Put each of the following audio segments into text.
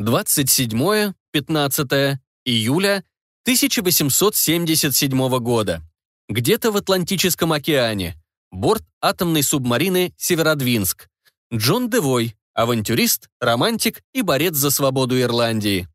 27-15 июля 1877 года. Где-то в Атлантическом океане. Борт атомной субмарины «Северодвинск». Джон Девой, авантюрист, романтик и борец за свободу Ирландии.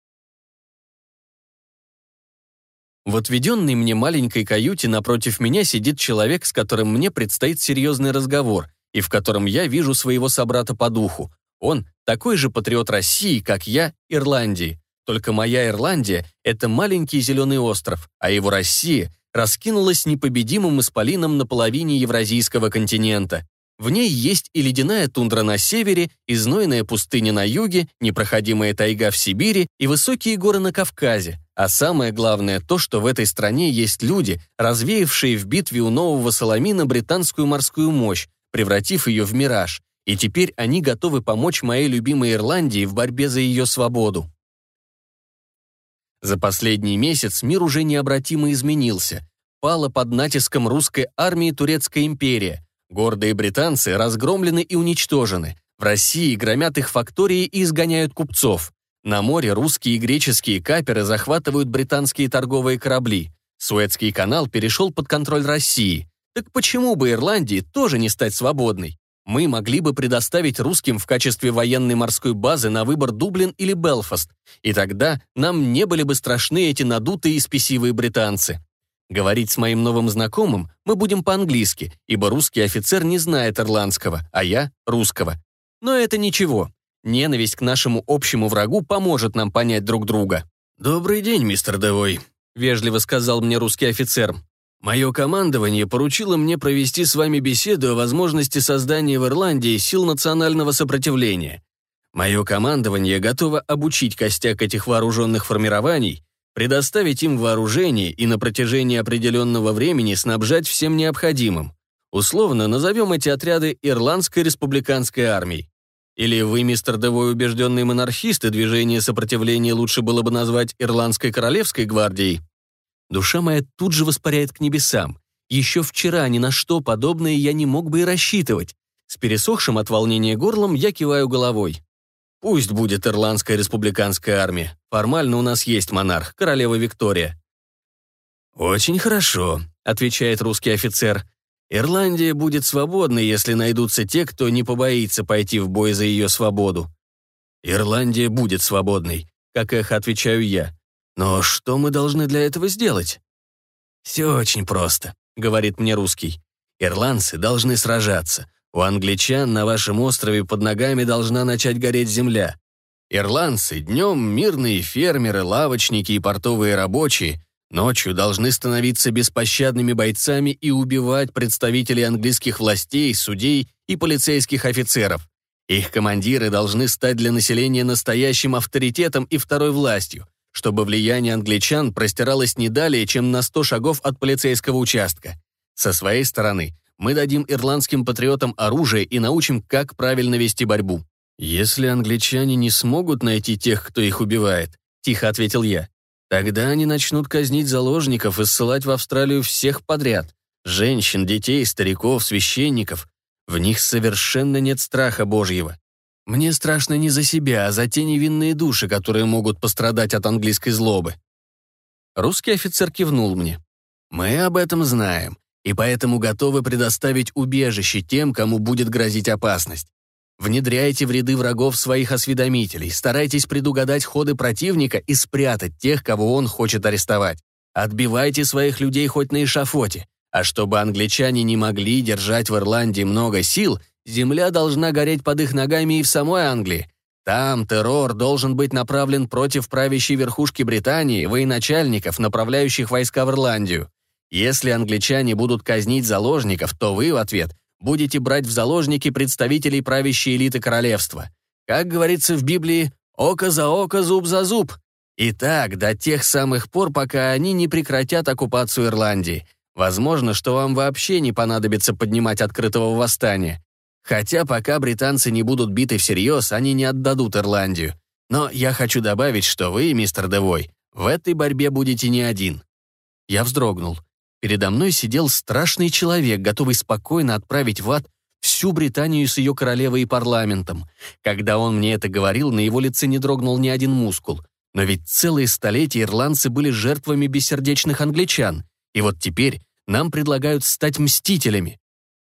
В отведенной мне маленькой каюте напротив меня сидит человек, с которым мне предстоит серьезный разговор, и в котором я вижу своего собрата по духу. Он такой же патриот России, как я, Ирландии. Только моя Ирландия — это маленький зеленый остров, а его Россия раскинулась непобедимым исполином на половине Евразийского континента. В ней есть и ледяная тундра на севере, и знойная пустыня на юге, непроходимая тайга в Сибири и высокие горы на Кавказе. А самое главное то, что в этой стране есть люди, развеявшие в битве у Нового Соломина британскую морскую мощь, превратив ее в мираж, и теперь они готовы помочь моей любимой Ирландии в борьбе за ее свободу. За последний месяц мир уже необратимо изменился. Пала под натиском русской армии Турецкая империя. Гордые британцы разгромлены и уничтожены. В России громят их фактории и изгоняют купцов. На море русские и греческие каперы захватывают британские торговые корабли. Суэцкий канал перешел под контроль России. Так почему бы Ирландии тоже не стать свободной? Мы могли бы предоставить русским в качестве военной морской базы на выбор Дублин или Белфаст, и тогда нам не были бы страшны эти надутые и спесивые британцы. Говорить с моим новым знакомым мы будем по-английски, ибо русский офицер не знает ирландского, а я — русского. Но это ничего. Ненависть к нашему общему врагу поможет нам понять друг друга. «Добрый день, мистер Девой», — вежливо сказал мне русский офицер. Мое командование поручило мне провести с вами беседу о возможности создания в Ирландии сил национального сопротивления. Мое командование готово обучить костяк этих вооруженных формирований, предоставить им вооружение и на протяжении определенного времени снабжать всем необходимым. Условно назовем эти отряды Ирландской республиканской армией. Или вы, мистер Девой, убежденный монархист, и движение сопротивления лучше было бы назвать Ирландской королевской гвардией? Душа моя тут же воспаряет к небесам. Еще вчера ни на что подобное я не мог бы и рассчитывать. С пересохшим от волнения горлом я киваю головой. Пусть будет Ирландская республиканская армия. Формально у нас есть монарх, королева Виктория. «Очень хорошо», — отвечает русский офицер. «Ирландия будет свободной, если найдутся те, кто не побоится пойти в бой за ее свободу». «Ирландия будет свободной», — как эхо отвечаю я. Но что мы должны для этого сделать? «Все очень просто», — говорит мне русский. «Ирландцы должны сражаться. У англичан на вашем острове под ногами должна начать гореть земля. Ирландцы днем мирные фермеры, лавочники и портовые рабочие, ночью должны становиться беспощадными бойцами и убивать представителей английских властей, судей и полицейских офицеров. Их командиры должны стать для населения настоящим авторитетом и второй властью, чтобы влияние англичан простиралось не далее, чем на 100 шагов от полицейского участка. Со своей стороны, мы дадим ирландским патриотам оружие и научим, как правильно вести борьбу. «Если англичане не смогут найти тех, кто их убивает», — тихо ответил я, «тогда они начнут казнить заложников и ссылать в Австралию всех подряд. Женщин, детей, стариков, священников. В них совершенно нет страха Божьего. Мне страшно не за себя, а за те невинные души, которые могут пострадать от английской злобы. Русский офицер кивнул мне. Мы об этом знаем, и поэтому готовы предоставить убежище тем, кому будет грозить опасность. Внедряйте в ряды врагов своих осведомителей, старайтесь предугадать ходы противника и спрятать тех, кого он хочет арестовать. Отбивайте своих людей хоть на эшафоте. А чтобы англичане не могли держать в Ирландии много сил – Земля должна гореть под их ногами и в самой Англии. Там террор должен быть направлен против правящей верхушки Британии, военачальников, направляющих войска в Ирландию. Если англичане будут казнить заложников, то вы в ответ будете брать в заложники представителей правящей элиты королевства. Как говорится в Библии, око за око, зуб за зуб. И так до тех самых пор, пока они не прекратят оккупацию Ирландии. Возможно, что вам вообще не понадобится поднимать открытого восстания. Хотя пока британцы не будут биты всерьез, они не отдадут Ирландию. Но я хочу добавить, что вы, мистер Девой, в этой борьбе будете не один. Я вздрогнул. Передо мной сидел страшный человек, готовый спокойно отправить в ад всю Британию с ее королевой и парламентом. Когда он мне это говорил, на его лице не дрогнул ни один мускул. Но ведь целые столетия ирландцы были жертвами бессердечных англичан. И вот теперь нам предлагают стать мстителями.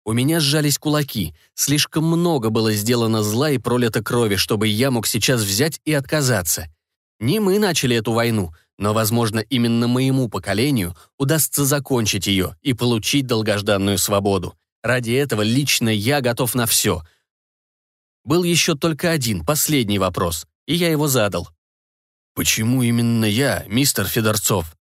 У меня сжались кулаки. Слишком много было сделано зла и пролито крови, чтобы я мог сейчас взять и отказаться. Не мы начали эту войну, но, возможно, именно моему поколению удастся закончить ее и получить долгожданную свободу. Ради этого лично я готов на все. Был еще только один, последний вопрос, и я его задал. «Почему именно я, мистер Федорцов?»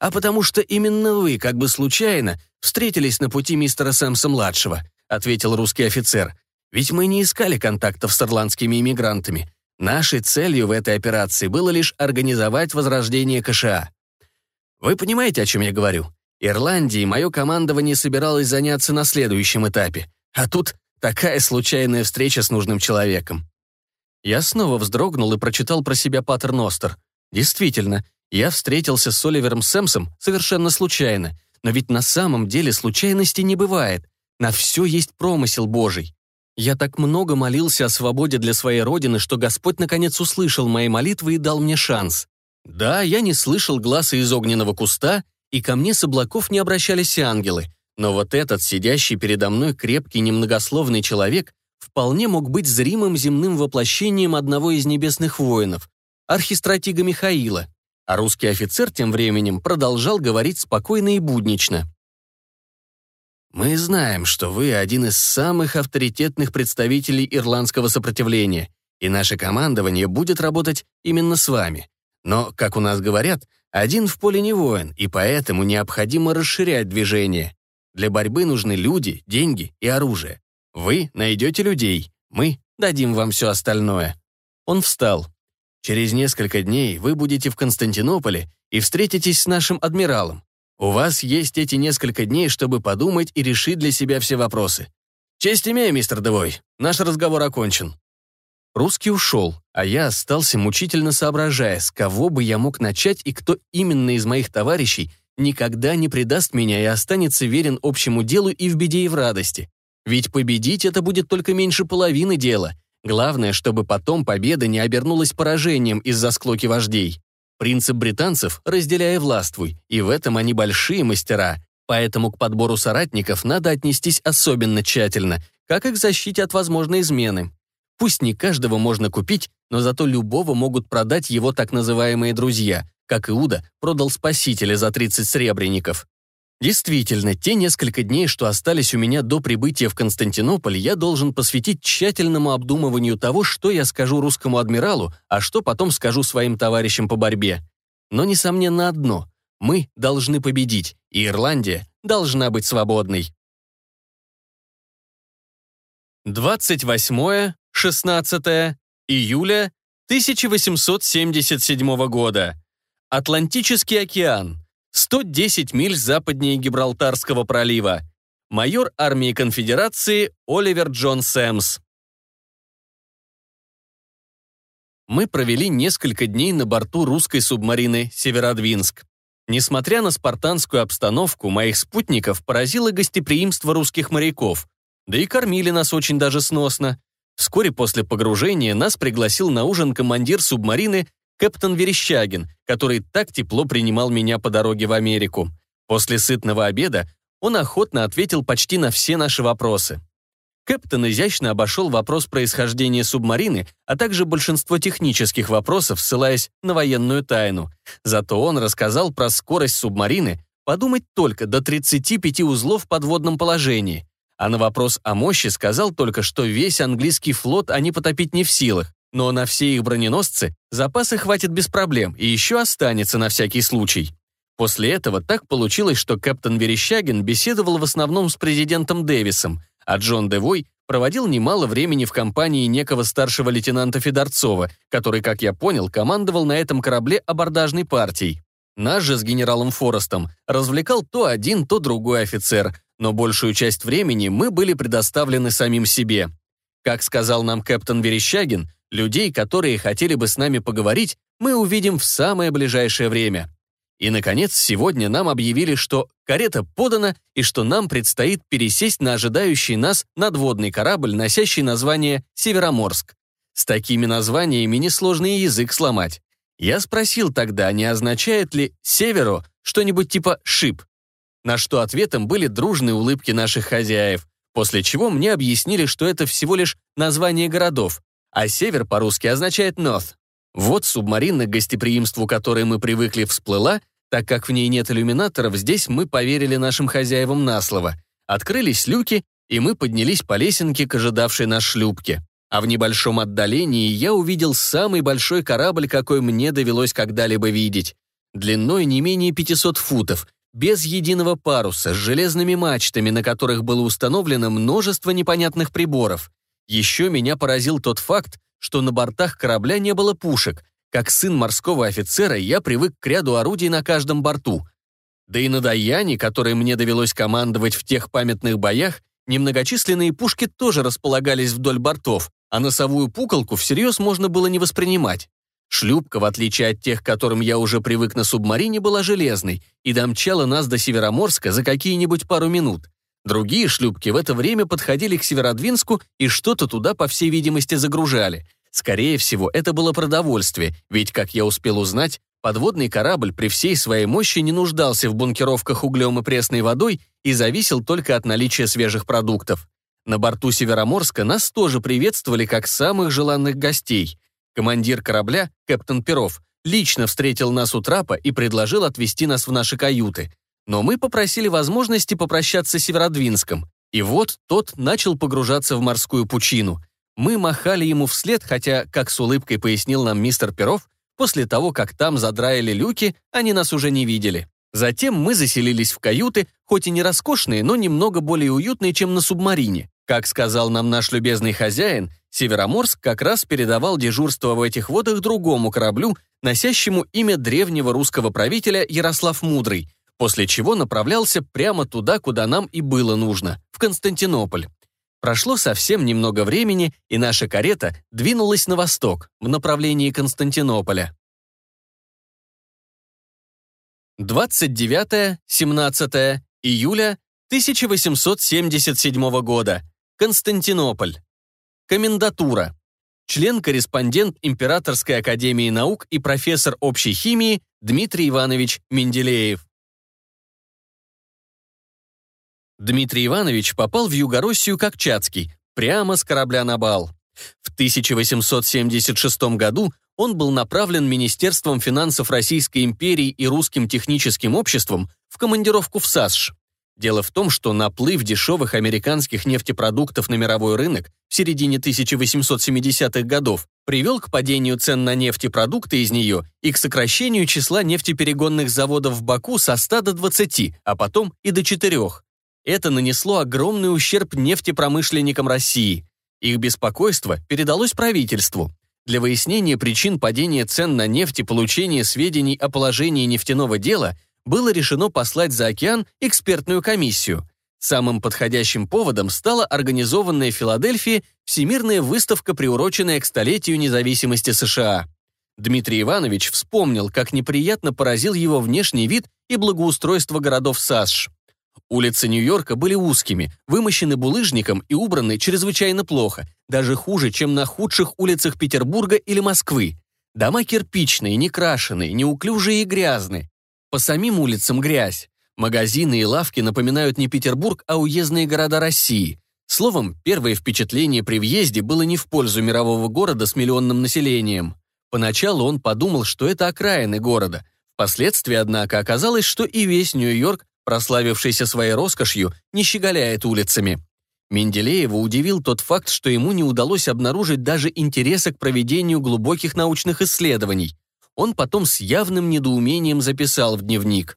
«А потому что именно вы, как бы случайно, встретились на пути мистера Сэмса-младшего», ответил русский офицер. «Ведь мы не искали контактов с ирландскими иммигрантами. Нашей целью в этой операции было лишь организовать возрождение КША. Вы понимаете, о чем я говорю? Ирландии мое командование собиралось заняться на следующем этапе. А тут такая случайная встреча с нужным человеком. Я снова вздрогнул и прочитал про себя Паттер Ностер. Действительно, я встретился с Оливером Сэмсом совершенно случайно, но ведь на самом деле случайности не бывает. На все есть промысел Божий. Я так много молился о свободе для своей родины, что Господь наконец услышал мои молитвы и дал мне шанс. Да, я не слышал глаза из огненного куста, и ко мне с облаков не обращались ангелы, но вот этот, сидящий передо мной крепкий немногословный человек, вполне мог быть зримым земным воплощением одного из небесных воинов, архистратига Михаила, а русский офицер тем временем продолжал говорить спокойно и буднично. «Мы знаем, что вы один из самых авторитетных представителей ирландского сопротивления, и наше командование будет работать именно с вами. Но, как у нас говорят, один в поле не воин, и поэтому необходимо расширять движение. Для борьбы нужны люди, деньги и оружие. Вы найдете людей, мы дадим вам все остальное». Он встал. «Через несколько дней вы будете в Константинополе и встретитесь с нашим адмиралом. У вас есть эти несколько дней, чтобы подумать и решить для себя все вопросы. Честь имею, мистер Девой. Наш разговор окончен». Русский ушел, а я остался мучительно соображая, с кого бы я мог начать и кто именно из моих товарищей никогда не предаст меня и останется верен общему делу и в беде, и в радости. Ведь победить это будет только меньше половины дела. Главное, чтобы потом победа не обернулась поражением из-за склоки вождей. Принцип британцев «разделяй и властвуй», и в этом они большие мастера. Поэтому к подбору соратников надо отнестись особенно тщательно, как и к защите от возможной измены. Пусть не каждого можно купить, но зато любого могут продать его так называемые друзья, как Иуда продал Спасителя за 30 сребреников. Действительно, те несколько дней, что остались у меня до прибытия в Константинополь, я должен посвятить тщательному обдумыванию того, что я скажу русскому адмиралу, а что потом скажу своим товарищам по борьбе. Но, несомненно, одно — мы должны победить, и Ирландия должна быть свободной. 28 16 июля 1877 года. Атлантический океан. 110 миль западнее Гибралтарского пролива. Майор армии конфедерации Оливер Джон Сэмс. Мы провели несколько дней на борту русской субмарины «Северодвинск». Несмотря на спартанскую обстановку, моих спутников поразило гостеприимство русских моряков, да и кормили нас очень даже сносно. Вскоре после погружения нас пригласил на ужин командир субмарины Кэптон Верещагин, который так тепло принимал меня по дороге в Америку. После сытного обеда он охотно ответил почти на все наши вопросы. Кэптон изящно обошел вопрос происхождения субмарины, а также большинство технических вопросов, ссылаясь на военную тайну. Зато он рассказал про скорость субмарины, подумать только до 35 узлов в подводном положении, а на вопрос о мощи сказал только, что весь английский флот они потопить не в силах, но на все их броненосцы запасы хватит без проблем и еще останется на всякий случай. После этого так получилось, что капитан Верещагин беседовал в основном с президентом Дэвисом, а Джон Девой проводил немало времени в компании некого старшего лейтенанта Федорцова, который, как я понял, командовал на этом корабле абордажной партией. Нас же с генералом Форестом развлекал то один, то другой офицер, но большую часть времени мы были предоставлены самим себе. Как сказал нам капитан Верещагин, людей, которые хотели бы с нами поговорить, мы увидим в самое ближайшее время. И, наконец, сегодня нам объявили, что карета подана и что нам предстоит пересесть на ожидающий нас надводный корабль, носящий название «Североморск». С такими названиями несложный язык сломать. Я спросил тогда, не означает ли «северо» что-нибудь типа «шип». На что ответом были дружные улыбки наших хозяев, после чего мне объяснили, что это всего лишь название городов, а «север» по-русски означает «north». Вот субмарина, к гостеприимству которой мы привыкли, всплыла, так как в ней нет иллюминаторов, здесь мы поверили нашим хозяевам на слово. Открылись люки, и мы поднялись по лесенке к ожидавшей нас шлюпке. А в небольшом отдалении я увидел самый большой корабль, какой мне довелось когда-либо видеть. Длиной не менее 500 футов, без единого паруса, с железными мачтами, на которых было установлено множество непонятных приборов. Еще меня поразил тот факт, что на бортах корабля не было пушек. Как сын морского офицера я привык к ряду орудий на каждом борту. Да и на Даяне, которой мне довелось командовать в тех памятных боях, немногочисленные пушки тоже располагались вдоль бортов, а носовую пуколку всерьез можно было не воспринимать. Шлюпка, в отличие от тех, к которым я уже привык на субмарине, была железной и домчала нас до Североморска за какие-нибудь пару минут. Другие шлюпки в это время подходили к Северодвинску и что-то туда, по всей видимости, загружали. Скорее всего, это было продовольствие, ведь, как я успел узнать, подводный корабль при всей своей мощи не нуждался в бункеровках углем и пресной водой и зависел только от наличия свежих продуктов. На борту Североморска нас тоже приветствовали как самых желанных гостей. Командир корабля, капитан Перов, лично встретил нас у трапа и предложил отвезти нас в наши каюты. Но мы попросили возможности попрощаться с Северодвинском. И вот тот начал погружаться в морскую пучину. Мы махали ему вслед, хотя, как с улыбкой пояснил нам мистер Перов, после того, как там задраили люки, они нас уже не видели. Затем мы заселились в каюты, хоть и не роскошные, но немного более уютные, чем на субмарине. Как сказал нам наш любезный хозяин, Североморск как раз передавал дежурство в этих водах другому кораблю, носящему имя древнего русского правителя Ярослав Мудрый, после чего направлялся прямо туда, куда нам и было нужно, в Константинополь. Прошло совсем немного времени, и наша карета двинулась на восток, в направлении Константинополя. 29-17 июля 1877 года. Константинополь. Комендатура. Член-корреспондент Императорской академии наук и профессор общей химии Дмитрий Иванович Менделеев. Дмитрий Иванович попал в Югороссию как Чацкий, прямо с корабля на бал. В 1876 году он был направлен Министерством финансов Российской империи и Русским техническим обществом в командировку в САСШ. Дело в том, что наплыв дешевых американских нефтепродуктов на мировой рынок в середине 1870-х годов привел к падению цен на нефтепродукты из нее и к сокращению числа нефтеперегонных заводов в Баку со 100 до 20, а потом и до 4. Это нанесло огромный ущерб нефтепромышленникам России. Их беспокойство передалось правительству. Для выяснения причин падения цен на нефть и получения сведений о положении нефтяного дела было решено послать за океан экспертную комиссию. Самым подходящим поводом стала организованная в Филадельфии Всемирная выставка, приуроченная к столетию независимости США. Дмитрий Иванович вспомнил, как неприятно поразил его внешний вид и благоустройство городов САСШ. Улицы Нью-Йорка были узкими, вымощены булыжником и убраны чрезвычайно плохо, даже хуже, чем на худших улицах Петербурга или Москвы. Дома кирпичные, некрашенные, неуклюжие и грязные. По самим улицам грязь. Магазины и лавки напоминают не Петербург, а уездные города России. Словом, первое впечатление при въезде было не в пользу мирового города с миллионным населением. Поначалу он подумал, что это окраины города. Впоследствии, однако, оказалось, что и весь Нью-Йорк прославившийся своей роскошью, не щеголяет улицами. Менделеева удивил тот факт, что ему не удалось обнаружить даже интереса к проведению глубоких научных исследований. Он потом с явным недоумением записал в дневник.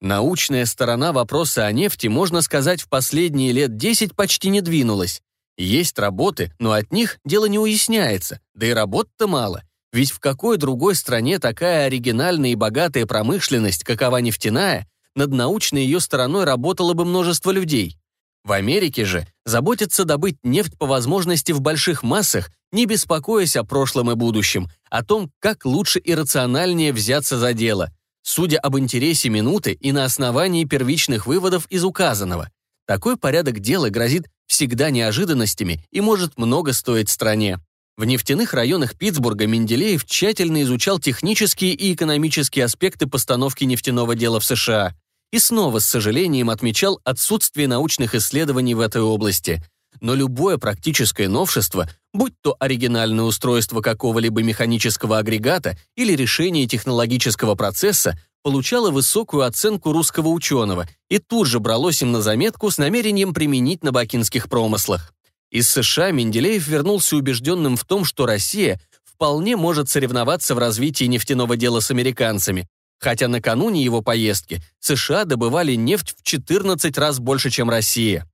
Научная сторона вопроса о нефти, можно сказать, в последние лет 10 почти не двинулась. Есть работы, но от них дело не уясняется, да и работ-то мало. Ведь в какой другой стране такая оригинальная и богатая промышленность, какова нефтяная, над научной ее стороной работало бы множество людей. В Америке же заботятся добыть нефть по возможности в больших массах, не беспокоясь о прошлом и будущем, о том, как лучше и рациональнее взяться за дело. судя об интересе минуты и на основании первичных выводов из указанного. Такой порядок дела грозит всегда неожиданностями и может много стоить стране. В нефтяных районах Питтсбурга Менделеев тщательно изучал технические и экономические аспекты постановки нефтяного дела в США и снова с сожалением отмечал отсутствие научных исследований в этой области. Но любое практическое новшество, будь то оригинальное устройство какого-либо механического агрегата или решение технологического процесса, получало высокую оценку русского ученого и тут же бралось им на заметку с намерением применить на бакинских промыслах. Из США Менделеев вернулся убежденным в том, что Россия вполне может соревноваться в развитии нефтяного дела с американцами, хотя накануне его поездки США добывали нефть в 14 раз больше, чем Россия.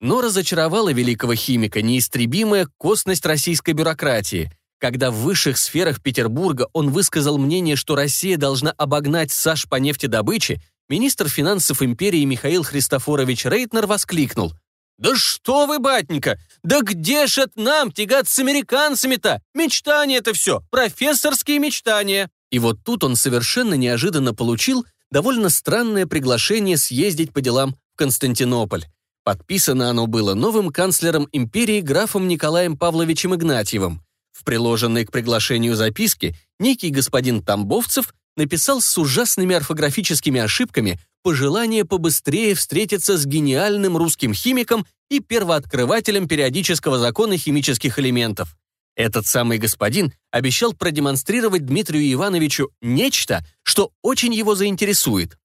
Но разочаровала великого химика неистребимая косность российской бюрократии, когда в высших сферах Петербурга он высказал мнение, что Россия должна обогнать САШ по нефтедобыче, министр финансов империи Михаил Христофорович Рейтнер воскликнул – «Да что вы, батенька! Да где ж это нам тягаться с американцами-то? Мечтания это все, профессорские мечтания!» И вот тут он совершенно неожиданно получил довольно странное приглашение съездить по делам в Константинополь. Подписано оно было новым канцлером империи графом Николаем Павловичем Игнатьевым. В приложенной к приглашению записке некий господин Тамбовцев написал с ужасными орфографическими ошибками пожелание побыстрее встретиться с гениальным русским химиком и первооткрывателем периодического закона химических элементов. Этот самый господин обещал продемонстрировать Дмитрию Ивановичу нечто, что очень его заинтересует.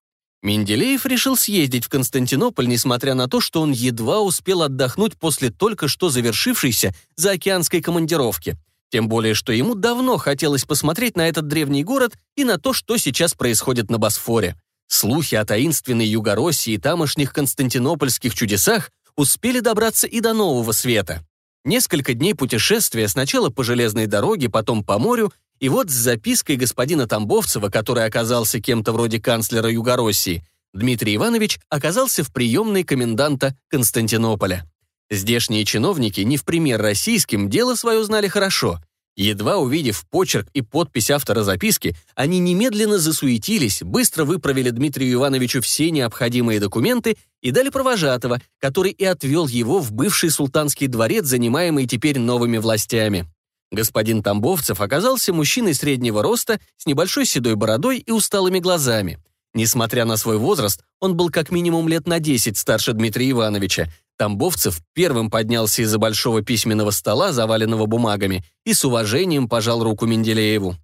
Менделеев решил съездить в Константинополь, несмотря на то, что он едва успел отдохнуть после только что завершившейся заокеанской командировки. Тем более, что ему давно хотелось посмотреть на этот древний город и на то, что сейчас происходит на Босфоре. Слухи о таинственной Югороссии и тамошних константинопольских чудесах успели добраться и до Нового Света. Несколько дней путешествия сначала по железной дороге, потом по морю, и вот с запиской господина Тамбовцева, который оказался кем-то вроде канцлера Югороссии, Дмитрий Иванович оказался в приемной коменданта Константинополя. Здешние чиновники, не в пример российским, дело свое знали хорошо. Едва увидев почерк и подпись автора записки, они немедленно засуетились, быстро выправили Дмитрию Ивановичу все необходимые документы и дали провожатого, который и отвел его в бывший султанский дворец, занимаемый теперь новыми властями. Господин Тамбовцев оказался мужчиной среднего роста, с небольшой седой бородой и усталыми глазами. Несмотря на свой возраст, он был как минимум лет на 10 старше Дмитрия Ивановича, Тамбовцев первым поднялся из-за большого письменного стола, заваленного бумагами, и с уважением пожал руку Менделееву.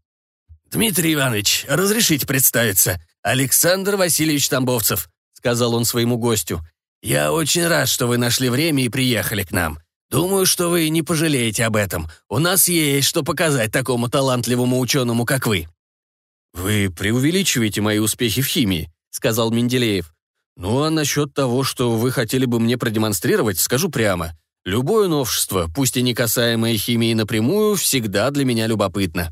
«Дмитрий Иванович, разрешите представиться. Александр Васильевич Тамбовцев», — сказал он своему гостю. «Я очень рад, что вы нашли время и приехали к нам. Думаю, что вы не пожалеете об этом. У нас есть что показать такому талантливому ученому, как вы». «Вы преувеличиваете мои успехи в химии», — сказал Менделеев. Ну а насчет того, что вы хотели бы мне продемонстрировать, скажу прямо. Любое новшество, пусть и не касаемое химии напрямую, всегда для меня любопытно.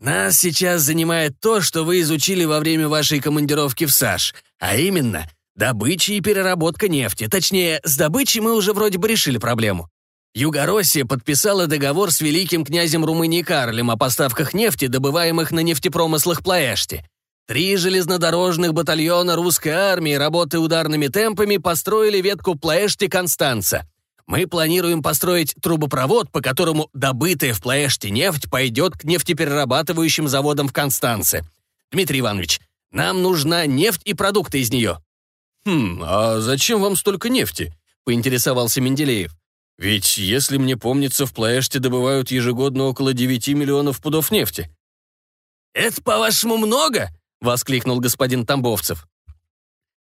Нас сейчас занимает то, что вы изучили во время вашей командировки в САШ, а именно добыча и переработка нефти. Точнее, с добычей мы уже вроде бы решили проблему. Югороссия подписала договор с великим князем Румынии Карлем о поставках нефти, добываемых на нефтепромыслах Плаэшти. Три железнодорожных батальона русской армии, работая ударными темпами, построили ветку Плаэшти-Констанца. Мы планируем построить трубопровод, по которому добытая в Плаэште нефть пойдет к нефтеперерабатывающим заводам в Констанце. Дмитрий Иванович, нам нужна нефть и продукты из нее». «Хм, а зачем вам столько нефти?» — поинтересовался Менделеев. «Ведь, если мне помнится, в Плаэште добывают ежегодно около 9 миллионов пудов нефти». «Это, по-вашему, много?» — воскликнул господин Тамбовцев.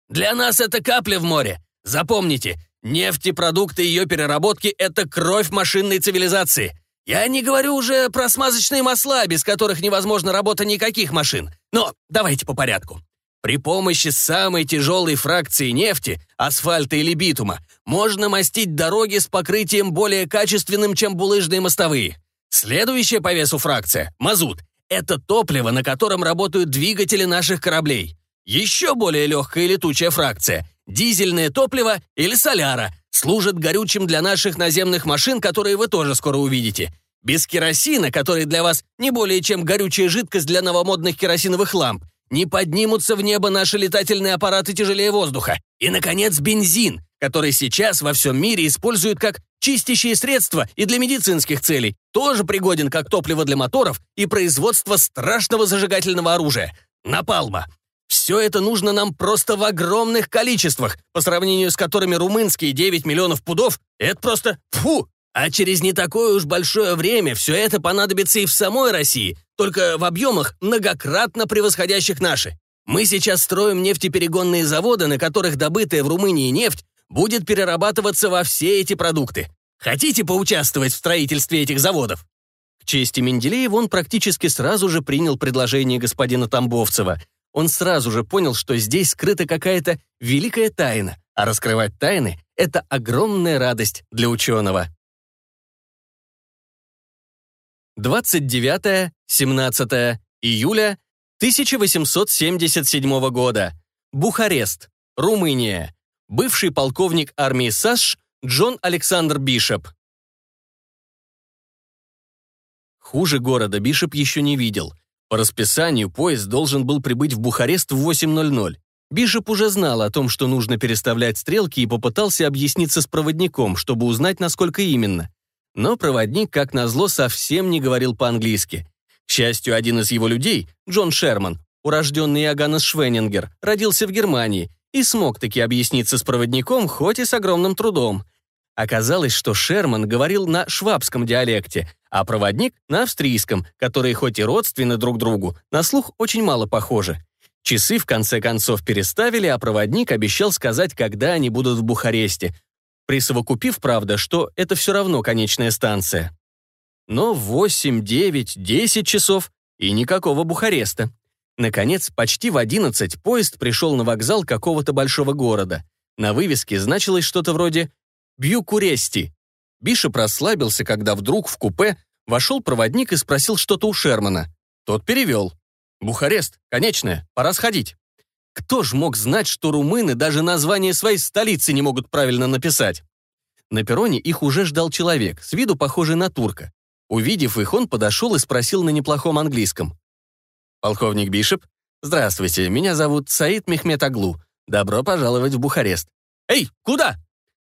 «Для нас это капля в море. Запомните, нефтепродукты и ее переработки — это кровь машинной цивилизации. Я не говорю уже про смазочные масла, без которых невозможна работа никаких машин. Но давайте по порядку. При помощи самой тяжелой фракции нефти, асфальта или битума, можно мастить дороги с покрытием более качественным, чем булыжные мостовые. Следующая по весу фракция – мазут. Это топливо, на котором работают двигатели наших кораблей. Еще более легкая летучая фракция – дизельное топливо или соляра – служит горючим для наших наземных машин, которые вы тоже скоро увидите. Без керосина, который для вас не более чем горючая жидкость для новомодных керосиновых ламп, не поднимутся в небо наши летательные аппараты тяжелее воздуха. И, наконец, бензин, который сейчас во всем мире используют как чистящие средства и для медицинских целей, тоже пригоден как топливо для моторов и производство страшного зажигательного оружия – напалма. Все это нужно нам просто в огромных количествах, по сравнению с которыми румынские 9 миллионов пудов – это просто фу. А через не такое уж большое время все это понадобится и в самой России, только в объемах, многократно превосходящих наши. Мы сейчас строим нефтеперегонные заводы, на которых добытая в Румынии нефть будет перерабатываться во все эти продукты. Хотите поучаствовать в строительстве этих заводов?» К чести Менделеева он практически сразу же принял предложение господина Тамбовцева – он сразу же понял, что здесь скрыта какая-то великая тайна, а раскрывать тайны — это огромная радость для ученого. 29-17 июля 1877 года. Бухарест, Румыния. Бывший полковник армии САШ Джон Александр Бишоп. Хуже города Бишоп еще не видел — по расписанию поезд должен был прибыть в Бухарест в 8.00. Бишоп уже знал о том, что нужно переставлять стрелки и попытался объясниться с проводником, чтобы узнать, насколько именно. Но проводник, как назло, совсем не говорил по-английски. К счастью, один из его людей, Джон Шерман, урожденный Иоганнес Швенингер, родился в Германии и смог таки объясниться с проводником, хоть и с огромным трудом. Оказалось, что Шерман говорил на швабском диалекте, а проводник — на австрийском, которые хоть и родственны друг другу, на слух очень мало похожи. Часы в конце концов переставили, а проводник обещал сказать, когда они будут в Бухаресте, присовокупив, правда, что это все равно конечная станция. Но в 8, 9, 10 часов и никакого Бухареста. Наконец, почти в 11 поезд пришел на вокзал какого-то большого города. На вывеске значилось что-то вроде «Бьюкурести», Бишоп расслабился, когда вдруг в купе вошел проводник и спросил что-то у Шермана. Тот перевел. «Бухарест, конечная, пора сходить». Кто ж мог знать, что румыны даже название своей столицы не могут правильно написать? На перроне их уже ждал человек, с виду похожий на турка. Увидев их, он подошел и спросил на неплохом английском. «Полковник Бишоп? Здравствуйте, меня зовут Саид Мехмед Аглу. Добро пожаловать в Бухарест». «Эй, куда?»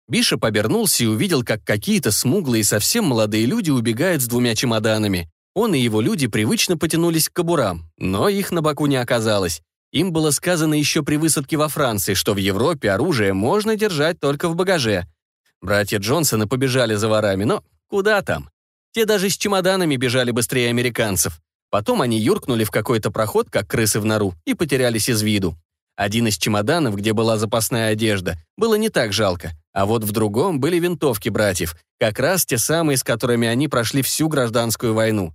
Бишоп обернулся и увидел, как какие-то смуглые и совсем молодые люди убегают с двумя чемоданами. Он и его люди привычно потянулись к кобурам, но их на боку не оказалось. Им было сказано еще при высадке во Франции, что в Европе оружие можно держать только в багаже. Братья Джонсона побежали за ворами, но куда там? Те даже с чемоданами бежали быстрее американцев. Потом они юркнули в какой-то проход, как крысы в нору, и потерялись из виду. Один из чемоданов, где была запасная одежда, было не так жалко, а вот в другом были винтовки братьев, как раз те самые, с которыми они прошли всю гражданскую войну.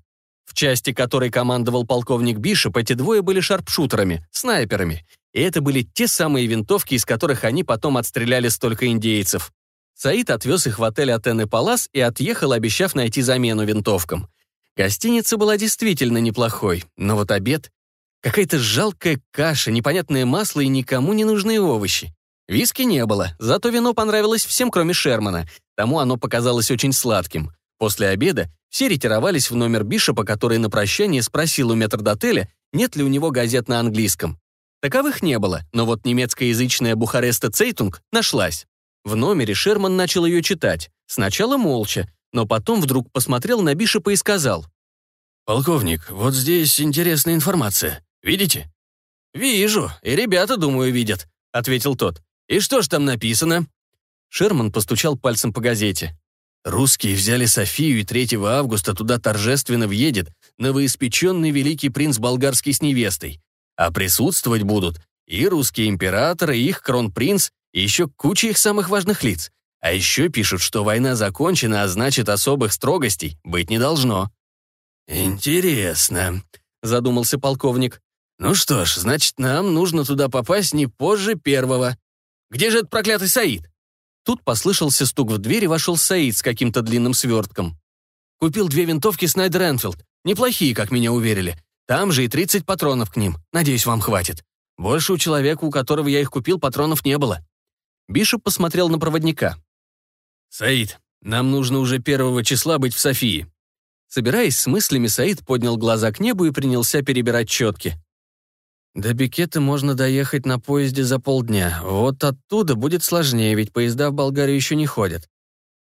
В части, которой командовал полковник Бишоп, эти двое были шарпшутерами, снайперами. И это были те самые винтовки, из которых они потом отстреляли столько индейцев. Саид отвез их в отель Атены Палас и отъехал, обещав найти замену винтовкам. Гостиница была действительно неплохой, но вот обед Какая-то жалкая каша, непонятное масло и никому не нужные овощи. Виски не было, зато вино понравилось всем, кроме Шермана. Тому оно показалось очень сладким. После обеда все ретировались в номер Бишопа, который на прощание спросил у метрдотеля, нет ли у него газет на английском. Таковых не было, но вот немецкоязычная Bukarester Zeitung нашлась. В номере Шерман начал ее читать. Сначала молча, но потом вдруг посмотрел на Бишопа и сказал. «Полковник, вот здесь интересная информация. Видите?» «Вижу, и ребята, думаю, видят», — ответил тот. «И что ж там написано?» Шерман постучал пальцем по газете. «Русские взяли Софию, и 3 августа туда торжественно въедет новоиспеченный великий принц болгарский с невестой. А присутствовать будут и русские императоры, и их кронпринц, и еще куча их самых важных лиц. А еще пишут, что война закончена, а значит, особых строгостей быть не должно». «Интересно», — задумался полковник. «Ну что ж, значит, нам нужно туда попасть не позже первого. Где же этот проклятый Саид?» Тут послышался стук в дверь и вошел Саид с каким-то длинным свертком. «Купил две винтовки Снайдер Энфилд. Неплохие, как меня уверили. Там же и 30 патронов к ним. Надеюсь, вам хватит. Больше у человека, у которого я их купил, патронов не было». Бишоп посмотрел на проводника. «Саид, нам нужно уже первого числа быть в Софии». Собираясь с мыслями, Саид поднял глаза к небу и принялся перебирать четки. До Бикета можно доехать на поезде за полдня. Вот оттуда будет сложнее, ведь поезда в Болгарию еще не ходят.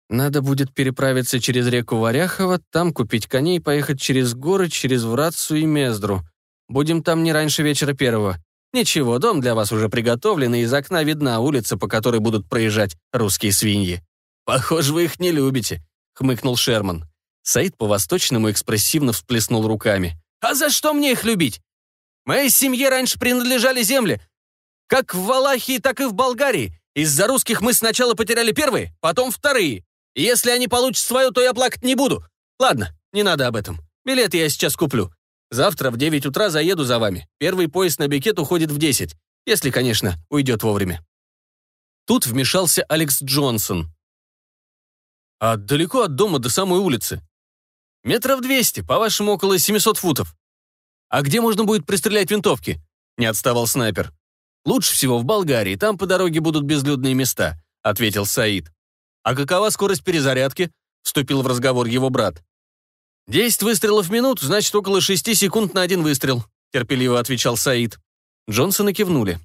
Надо будет переправиться через реку Варяхова, там купить коней, поехать через горы, через Вратцу и Мездру. Будем там не раньше вечера первого. Ничего, дом для вас уже приготовлен, и из окна видна улица, по которой будут проезжать русские свиньи. Похоже, вы их не любите, хмыкнул Шерман. Саид по-восточному экспрессивно всплеснул руками. «А за что мне их любить? Моей семье раньше принадлежали земли. Как в Валахии, так и в Болгарии. Из-за русских мы сначала потеряли первые, потом вторые. И если они получат свое, то я плакать не буду. Ладно, не надо об этом. Билет я сейчас куплю. Завтра в 9 утра заеду за вами. Первый поезд на Бекет уходит в 10. Если, конечно, уйдет вовремя». Тут вмешался Алекс Джонсон. «А далеко от дома до самой улицы?» «Метров 200, по-вашему, около 700 футов. «А где можно будет пристрелять винтовки?» — не отставал снайпер. «Лучше всего в Болгарии, там по дороге будут безлюдные места», — ответил Саид. «А какова скорость перезарядки?» — вступил в разговор его брат. «Десять выстрелов в минуту, значит, около шести секунд на один выстрел», — терпеливо отвечал Саид. Джонсона кивнули.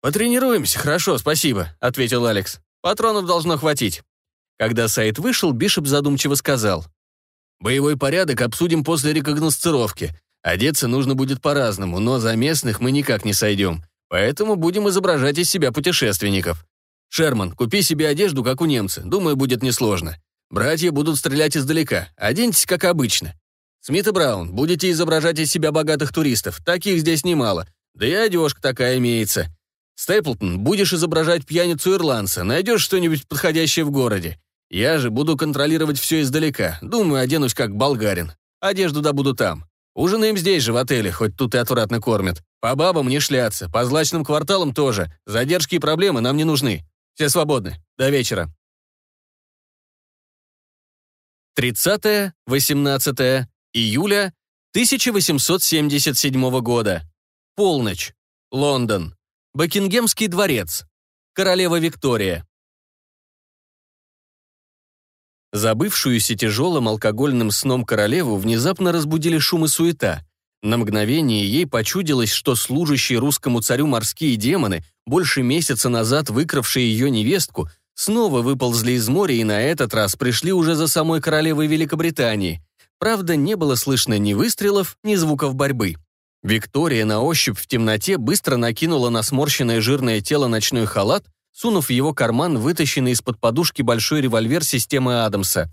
«Потренируемся, хорошо, спасибо», — ответил Алекс. «Патронов должно хватить». Когда Саид вышел, Бишоп задумчиво сказал. Боевой порядок обсудим после рекогносцировки. Одеться нужно будет по-разному, но за местных мы никак не сойдем. Поэтому будем изображать из себя путешественников. Шерман, купи себе одежду, как у немца. Думаю, будет несложно. Братья будут стрелять издалека. Оденьтесь, как обычно. Смит и Браун, будете изображать из себя богатых туристов. Таких здесь немало. Да и одежка такая имеется. Стейплтон, будешь изображать пьяницу-ирландца. Найдешь что-нибудь подходящее в городе. Я же буду контролировать все издалека. Думаю, оденусь как болгарин. Одежду добуду там. Ужинаем здесь же, в отеле, хоть тут и отвратно кормят. По бабам не шляться, по злачным кварталам тоже. Задержки и проблемы нам не нужны. Все свободны. До вечера. 30-18 июля 1877 года. Полночь. Лондон. Бекингемский дворец. Королева Виктория. Забывшуюся тяжелым алкогольным сном королеву внезапно разбудили шум и суета. На мгновение ей почудилось, что служащие русскому царю морские демоны, больше месяца назад выкравшие ее невестку, снова выползли из моря и на этот раз пришли уже за самой королевой Великобритании. Правда, не было слышно ни выстрелов, ни звуков борьбы. Виктория на ощупь в темноте быстро накинула на сморщенное жирное тело ночной халат, сунув в его карман вытащенный из-под подушки большой револьвер системы Адамса.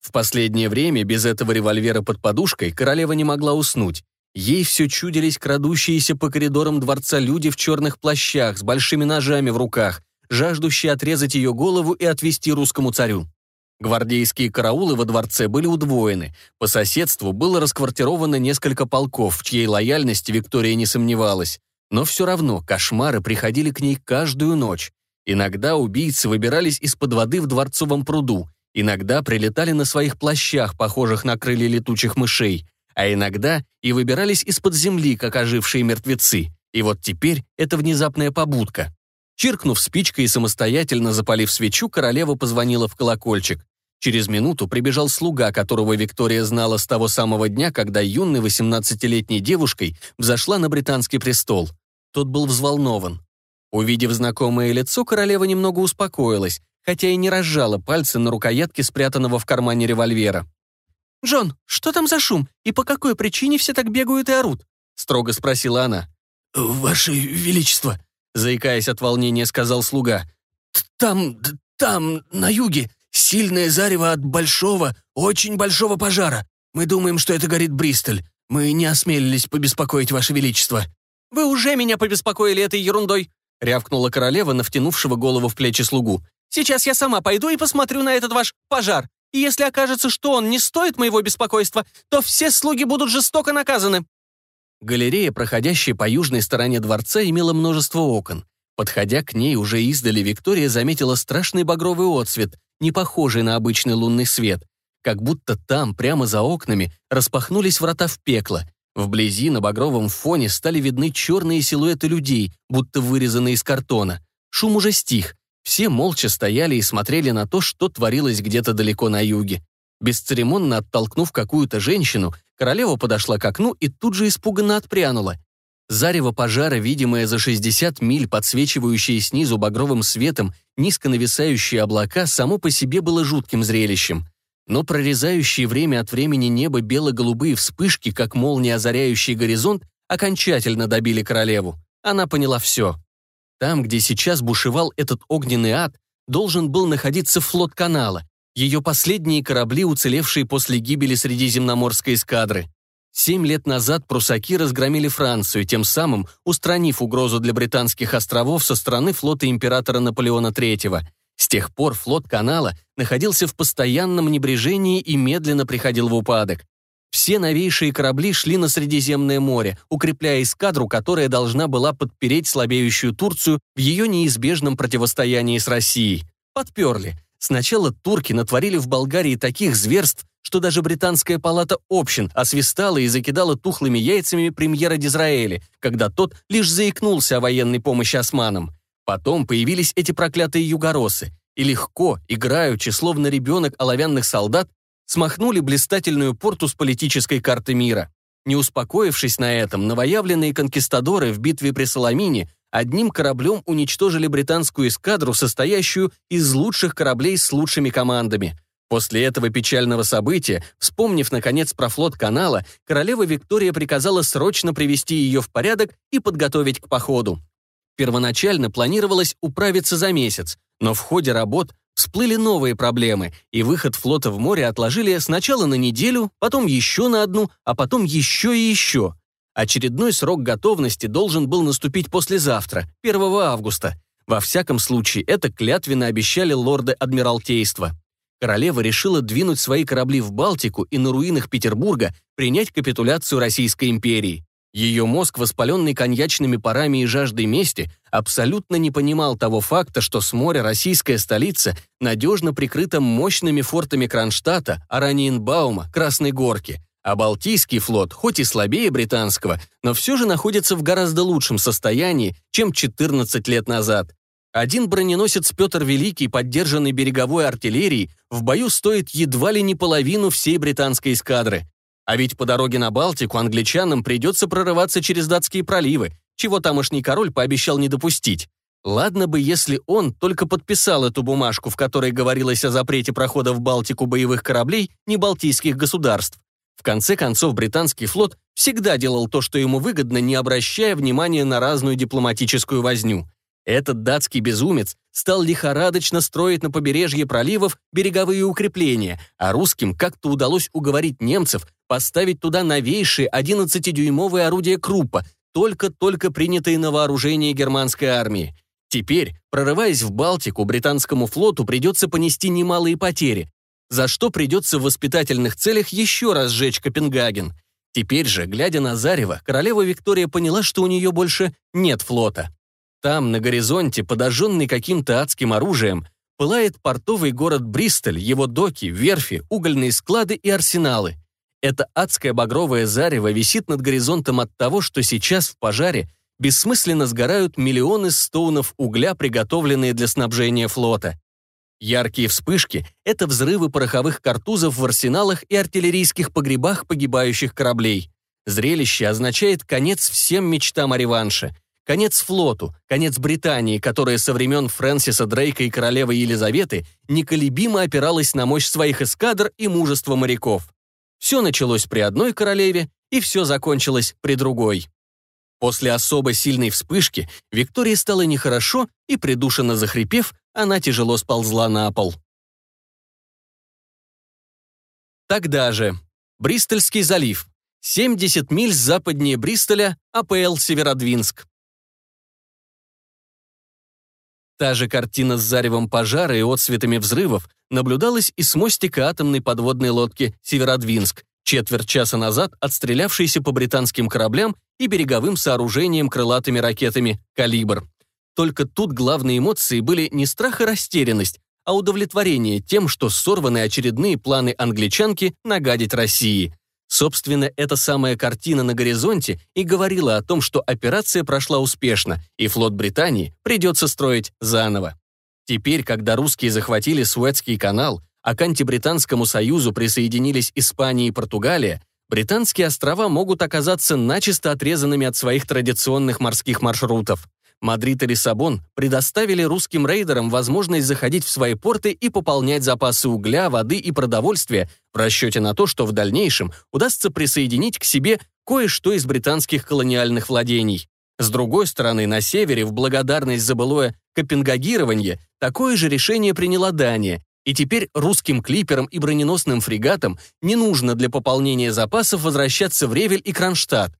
В последнее время без этого револьвера под подушкой королева не могла уснуть. Ей все чудились крадущиеся по коридорам дворца люди в черных плащах с большими ножами в руках, жаждущие отрезать ее голову и отвести русскому царю. Гвардейские караулы во дворце были удвоены. По соседству было расквартировано несколько полков, в чьей лояльности Виктория не сомневалась. Но все равно кошмары приходили к ней каждую ночь. Иногда убийцы выбирались из-под воды в дворцовом пруду, иногда прилетали на своих плащах, похожих на крылья летучих мышей, а иногда и выбирались из-под земли, как ожившие мертвецы. И вот теперь это внезапная побудка. Чиркнув спичкой и самостоятельно запалив свечу, королева позвонила в колокольчик. Через минуту прибежал слуга, которого Виктория знала с того самого дня, когда юной 18-летней девушкой взошла на британский престол. Тот был взволнован. Увидев знакомое лицо, королева немного успокоилась, хотя и не разжала пальцы на рукоятке спрятанного в кармане револьвера. «Джон, что там за шум? И по какой причине все так бегают и орут?» — строго спросила она. «Ваше Величество», — заикаясь от волнения, сказал слуга. «Там, там, на юге, сильное зарево от большого, очень большого пожара. Мы думаем, что это горит Бристоль. Мы не осмелились побеспокоить Ваше Величество». «Вы уже меня побеспокоили этой ерундой», — рявкнула королева на втянувшего голову в плечи слугу. «Сейчас я сама пойду и посмотрю на этот ваш пожар. И если окажется, что он не стоит моего беспокойства, то все слуги будут жестоко наказаны». Галерея, проходящая по южной стороне дворца, имела множество окон. Подходя к ней уже издали, Виктория заметила страшный багровый отсвет, не похожий на обычный лунный свет. Как будто там, прямо за окнами, распахнулись врата в пекло, Вблизи на багровом фоне стали видны черные силуэты людей, будто вырезанные из картона. Шум уже стих. Все молча стояли и смотрели на то, что творилось где-то далеко на юге. Бесцеремонно оттолкнув какую-то женщину, королева подошла к окну и тут же испуганно отпрянула. Зарево пожара, видимое за 60 миль, подсвечивающие снизу багровым светом низко нависающие облака, само по себе было жутким зрелищем. Но прорезающие время от времени небо бело-голубые вспышки, как молния, озаряющие горизонт, окончательно добили королеву. Она поняла все. Там, где сейчас бушевал этот огненный ад, должен был находиться флот канала, ее последние корабли, уцелевшие после гибели Средиземноморской эскадры. Семь лет назад прусаки разгромили Францию, тем самым устранив угрозу для британских островов со стороны флота императора Наполеона III. С тех пор флот канала находился в постоянном небрежении и медленно приходил в упадок. Все новейшие корабли шли на Средиземное море, укрепляя эскадру, которая должна была подпереть слабеющую Турцию в ее неизбежном противостоянии с Россией. Подперли. Сначала турки натворили в Болгарии таких зверств, что даже британская палата общин освистала и закидала тухлыми яйцами премьера Дизраэли, когда тот лишь заикнулся о военной помощи османам. Потом появились эти проклятые югоросы, и легко, играючи, словно ребенок оловянных солдат, смахнули блистательную порту с политической карты мира. Не успокоившись на этом, новоявленные конкистадоры в битве при Соломине одним кораблем уничтожили британскую эскадру, состоящую из лучших кораблей с лучшими командами. После этого печального события, вспомнив, наконец, про флот канала, королева Виктория приказала срочно привести ее в порядок и подготовить к походу. Первоначально планировалось управиться за месяц, но в ходе работ всплыли новые проблемы, и выход флота в море отложили сначала на неделю, потом еще на одну, а потом еще и еще. Очередной срок готовности должен был наступить послезавтра, 1 августа. Во всяком случае, это клятвенно обещали лорды Адмиралтейства. Королева решила двинуть свои корабли в Балтику и на руинах Петербурга принять капитуляцию Российской империи. Ее мозг, воспаленный коньячными парами и жаждой мести, абсолютно не понимал того факта, что с моря российская столица надежно прикрыта мощными фортами Кронштадта, Араньенбаума, Красной Горки, а Балтийский флот, хоть и слабее британского, но все же находится в гораздо лучшем состоянии, чем 14 лет назад. Один броненосец Петр Великий, поддержанный береговой артиллерией, в бою стоит едва ли не половину всей британской эскадры. А ведь по дороге на Балтику англичанам придется прорываться через датские проливы, чего тамошний король пообещал не допустить. Ладно бы, если он только подписал эту бумажку, в которой говорилось о запрете прохода в Балтику боевых кораблей небалтийских государств. В конце концов, британский флот всегда делал то, что ему выгодно, не обращая внимания на разную дипломатическую возню. Этот датский безумец стал лихорадочно строить на побережье проливов береговые укрепления, а русским как-то удалось уговорить немцев поставить туда новейшие 11-дюймовые орудия Круппа, только-только принятые на вооружение германской армии. Теперь, прорываясь в Балтику, британскому флоту придется понести немалые потери, за что придется в воспитательных целях еще раз сжечь Копенгаген. Теперь же, глядя на Зарево, королева Виктория поняла, что у нее больше нет флота. Там, на горизонте, подожженный каким-то адским оружием, пылает портовый город Бристоль, его доки, верфи, угольные склады и арсеналы. Это адское багровое зарево висит над горизонтом от того, что сейчас в пожаре бессмысленно сгорают миллионы стоунов угля, приготовленные для снабжения флота. Яркие вспышки — это взрывы пороховых картузов в арсеналах и артиллерийских погребах погибающих кораблей. Зрелище означает конец всем мечтам о реванше — Конец флоту, конец Британии, которая со времен Фрэнсиса Дрейка и королевы Елизаветы неколебимо опиралась на мощь своих эскадр и мужество моряков. Все началось при одной королеве, и все закончилось при другой. После особо сильной вспышки Виктории стало нехорошо, и, придушенно захрипев, она тяжело сползла на пол. Тогда же. Бристольский залив. 70 миль западнее Бристоля, АПЛ Северодвинск. Та же картина с заревом пожара и отсветами взрывов наблюдалась и с мостика атомной подводной лодки «Северодвинск», четверть часа назад отстрелявшейся по британским кораблям и береговым сооружениям крылатыми ракетами «Калибр». Только тут главные эмоции были не страх и растерянность, а удовлетворение тем, что сорваны очередные планы англичанки нагадить России. Собственно, эта самая картина на горизонте и говорила о том, что операция прошла успешно, и флот Британии придется строить заново. Теперь, когда русские захватили Суэцкий канал, а к антибританскому союзу присоединились Испания и Португалия, британские острова могут оказаться начисто отрезанными от своих традиционных морских маршрутов. Мадрид и Лиссабон предоставили русским рейдерам возможность заходить в свои порты и пополнять запасы угля, воды и продовольствия в расчете на то, что в дальнейшем удастся присоединить к себе кое-что из британских колониальных владений. С другой стороны, на севере, в благодарность за былое копенгагирование, такое же решение приняла Дания, и теперь русским клиперам и броненосным фрегатам не нужно для пополнения запасов возвращаться в Ревель и Кронштадт.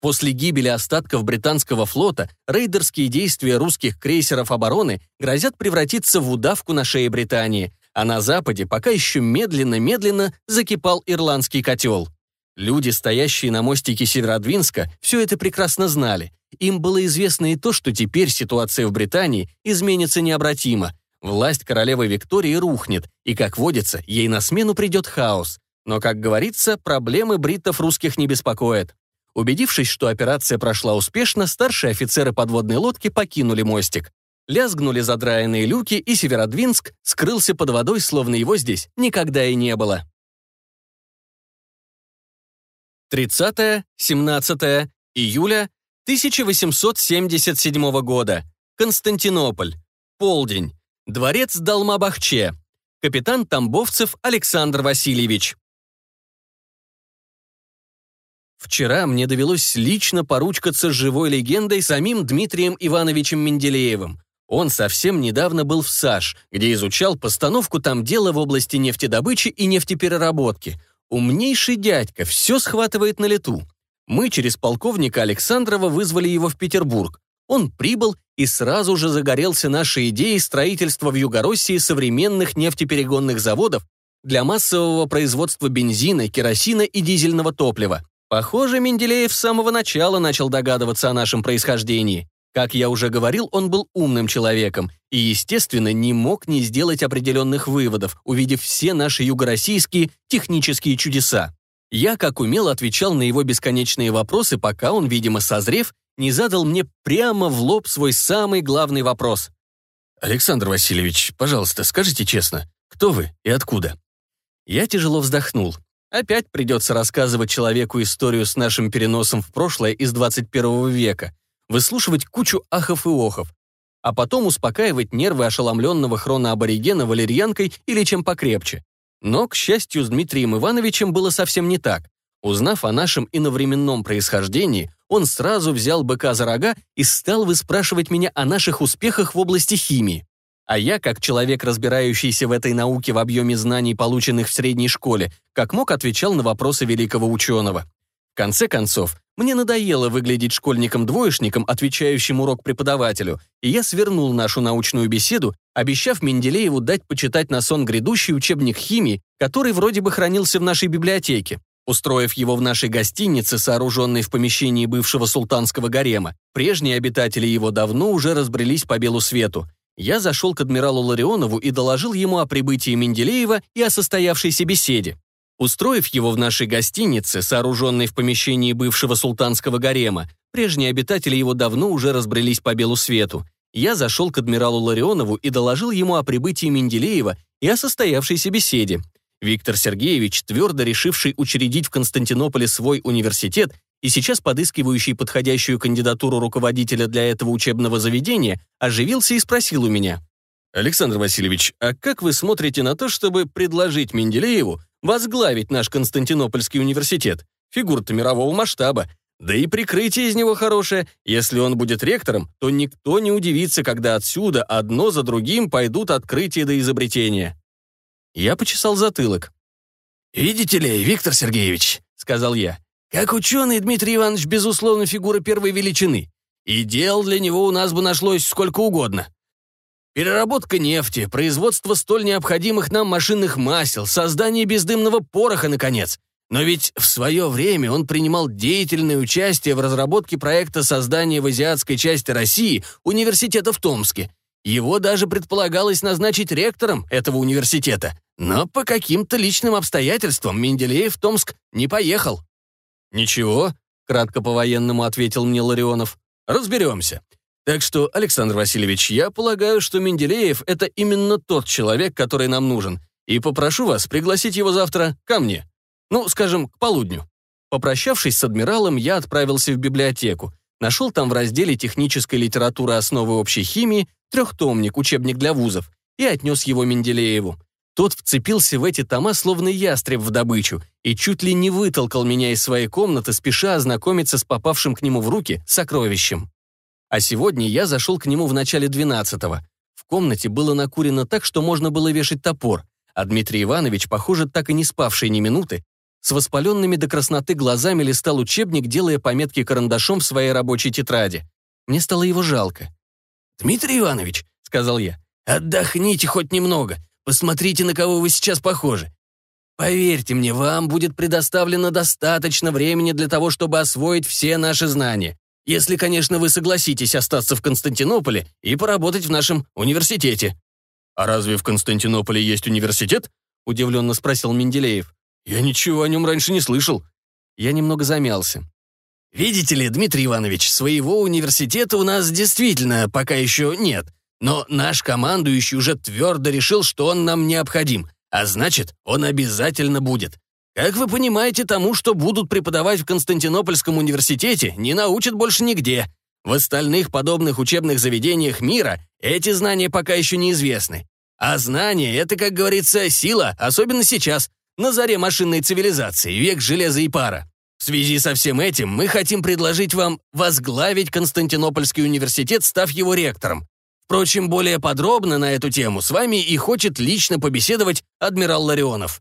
После гибели остатков британского флота рейдерские действия русских крейсеров обороны грозят превратиться в удавку на шее Британии, а на Западе пока еще медленно-медленно закипал ирландский котел. Люди, стоящие на мостике Северодвинска, все это прекрасно знали. Им было известно и то, что теперь ситуация в Британии изменится необратимо. Власть королевы Виктории рухнет, и, как водится, ей на смену придет хаос. Но, как говорится, проблемы бриттов русских не беспокоят. Убедившись, что операция прошла успешно, старшие офицеры подводной лодки покинули мостик. Лязгнули задраенные люки, и Северодвинск скрылся под водой, словно его здесь никогда и не было. 30-17 июля 1877 года. Константинополь. Полдень. Дворец Далмабахче. Капитан Тамбовцев Александр Васильевич. Вчера мне довелось лично поручкаться с живой легендой самим Дмитрием Ивановичем Менделеевым. Он совсем недавно был в САШ, где изучал постановку там дела в области нефтедобычи и нефтепереработки. Умнейший дядька, все схватывает на лету. Мы через полковника Александрова вызвали его в Петербург. Он прибыл и сразу же загорелся нашей идеей строительства в Югороссии современных нефтеперегонных заводов для массового производства бензина, керосина и дизельного топлива. Похоже, Менделеев с самого начала начал догадываться о нашем происхождении. Как я уже говорил, он был умным человеком и, естественно, не мог не сделать определенных выводов, увидев все наши югороссийские технические чудеса. Я, как умел, отвечал на его бесконечные вопросы, пока он, видимо, созрев, не задал мне прямо в лоб свой самый главный вопрос. «Александр Васильевич, пожалуйста, скажите честно, кто вы и откуда?» Я тяжело вздохнул. Опять придется рассказывать человеку историю с нашим переносом в прошлое из 21 века, выслушивать кучу ахов и охов, а потом успокаивать нервы ошеломленного хроноаборигена валерьянкой или чем покрепче. Но, к счастью, с Дмитрием Ивановичем было совсем не так. Узнав о нашем иновременном происхождении, он сразу взял быка за рога и стал выспрашивать меня о наших успехах в области химии. А я, как человек, разбирающийся в этой науке в объеме знаний, полученных в средней школе, как мог отвечал на вопросы великого ученого. В конце концов, мне надоело выглядеть школьником-двоечником, отвечающим урок преподавателю, и я свернул нашу научную беседу, обещав Менделееву дать почитать на сон грядущий учебник химии, который вроде бы хранился в нашей библиотеке. Устроив его в нашей гостинице, сооруженной в помещении бывшего султанского гарема, прежние обитатели его давно уже разбрелись по белу свету. Я зашел к адмиралу Ларионову и доложил ему о прибытии Менделеева и о состоявшейся беседе. Устроив его в нашей гостинице, сооруженной в помещении бывшего султанского гарема, прежние обитатели его давно уже разбрелись по белу свету. Я зашел к адмиралу Ларионову и доложил ему о прибытии Менделеева и о состоявшейся беседе. Виктор Сергеевич, твердо решивший учредить в Константинополе свой университет, и сейчас подыскивающий подходящую кандидатуру руководителя для этого учебного заведения, оживился и спросил у меня. «Александр Васильевич, а как вы смотрите на то, чтобы предложить Менделееву возглавить наш Константинопольский университет? Фигура-то мирового масштаба. Да и прикрытие из него хорошее. Если он будет ректором, то никто не удивится, когда отсюда одно за другим пойдут открытия до изобретения». Я почесал затылок. «Видите ли, Виктор Сергеевич», — сказал я, как ученый, Дмитрий Иванович, безусловно, фигура первой величины. И дел для него у нас бы нашлось сколько угодно. Переработка нефти, производство столь необходимых нам машинных масел, создание бездымного пороха, наконец. Но ведь в свое время он принимал деятельное участие в разработке проекта создания в азиатской части России университета в Томске. Его даже предполагалось назначить ректором этого университета. Но по каким-то личным обстоятельствам Менделеев в Томск не поехал. «Ничего», — кратко по-военному ответил мне Ларионов. «Разберемся. Так что, Александр Васильевич, я полагаю, что Менделеев — это именно тот человек, который нам нужен, и попрошу вас пригласить его завтра ко мне. Ну, скажем, к полудню». Попрощавшись с адмиралом, я отправился в библиотеку. Нашел там в разделе технической литературы основы общей химии трехтомник, учебник для вузов, и отнес его Менделееву. Тот вцепился в эти тома, словно ястреб в добычу, и чуть ли не вытолкал меня из своей комнаты, спеша ознакомиться с попавшим к нему в руки сокровищем. А сегодня я зашел к нему в начале двенадцатого. В комнате было накурено так, что можно было вешать топор, а Дмитрий Иванович, похоже, так и не спавший ни минуты, с воспаленными до красноты глазами листал учебник, делая пометки карандашом в своей рабочей тетради. Мне стало его жалко. «Дмитрий Иванович», — сказал я, — «отдохните хоть немного. Посмотрите, на кого вы сейчас похожи. Поверьте мне, вам будет предоставлено достаточно времени для того, чтобы освоить все наши знания. Если, конечно, вы согласитесь остаться в Константинополе и поработать в нашем университете». «А разве в Константинополе есть университет?» — удивленно спросил Менделеев. «Я ничего о нем раньше не слышал». Я немного замялся. «Видите ли, Дмитрий Иванович, своего университета у нас действительно пока еще нет, но наш командующий уже твердо решил, что он нам необходим, а значит, он обязательно будет. Как вы понимаете, тому, что будут преподавать в Константинопольском университете, не научат больше нигде. В остальных подобных учебных заведениях мира эти знания пока еще неизвестны. А знания — это, как говорится, сила, особенно сейчас, на заре машинной цивилизации, век железа и пара. В связи со всем этим мы хотим предложить вам возглавить Константинопольский университет, став его ректором. Впрочем, более подробно на эту тему с вами и хочет лично побеседовать адмирал Ларионов.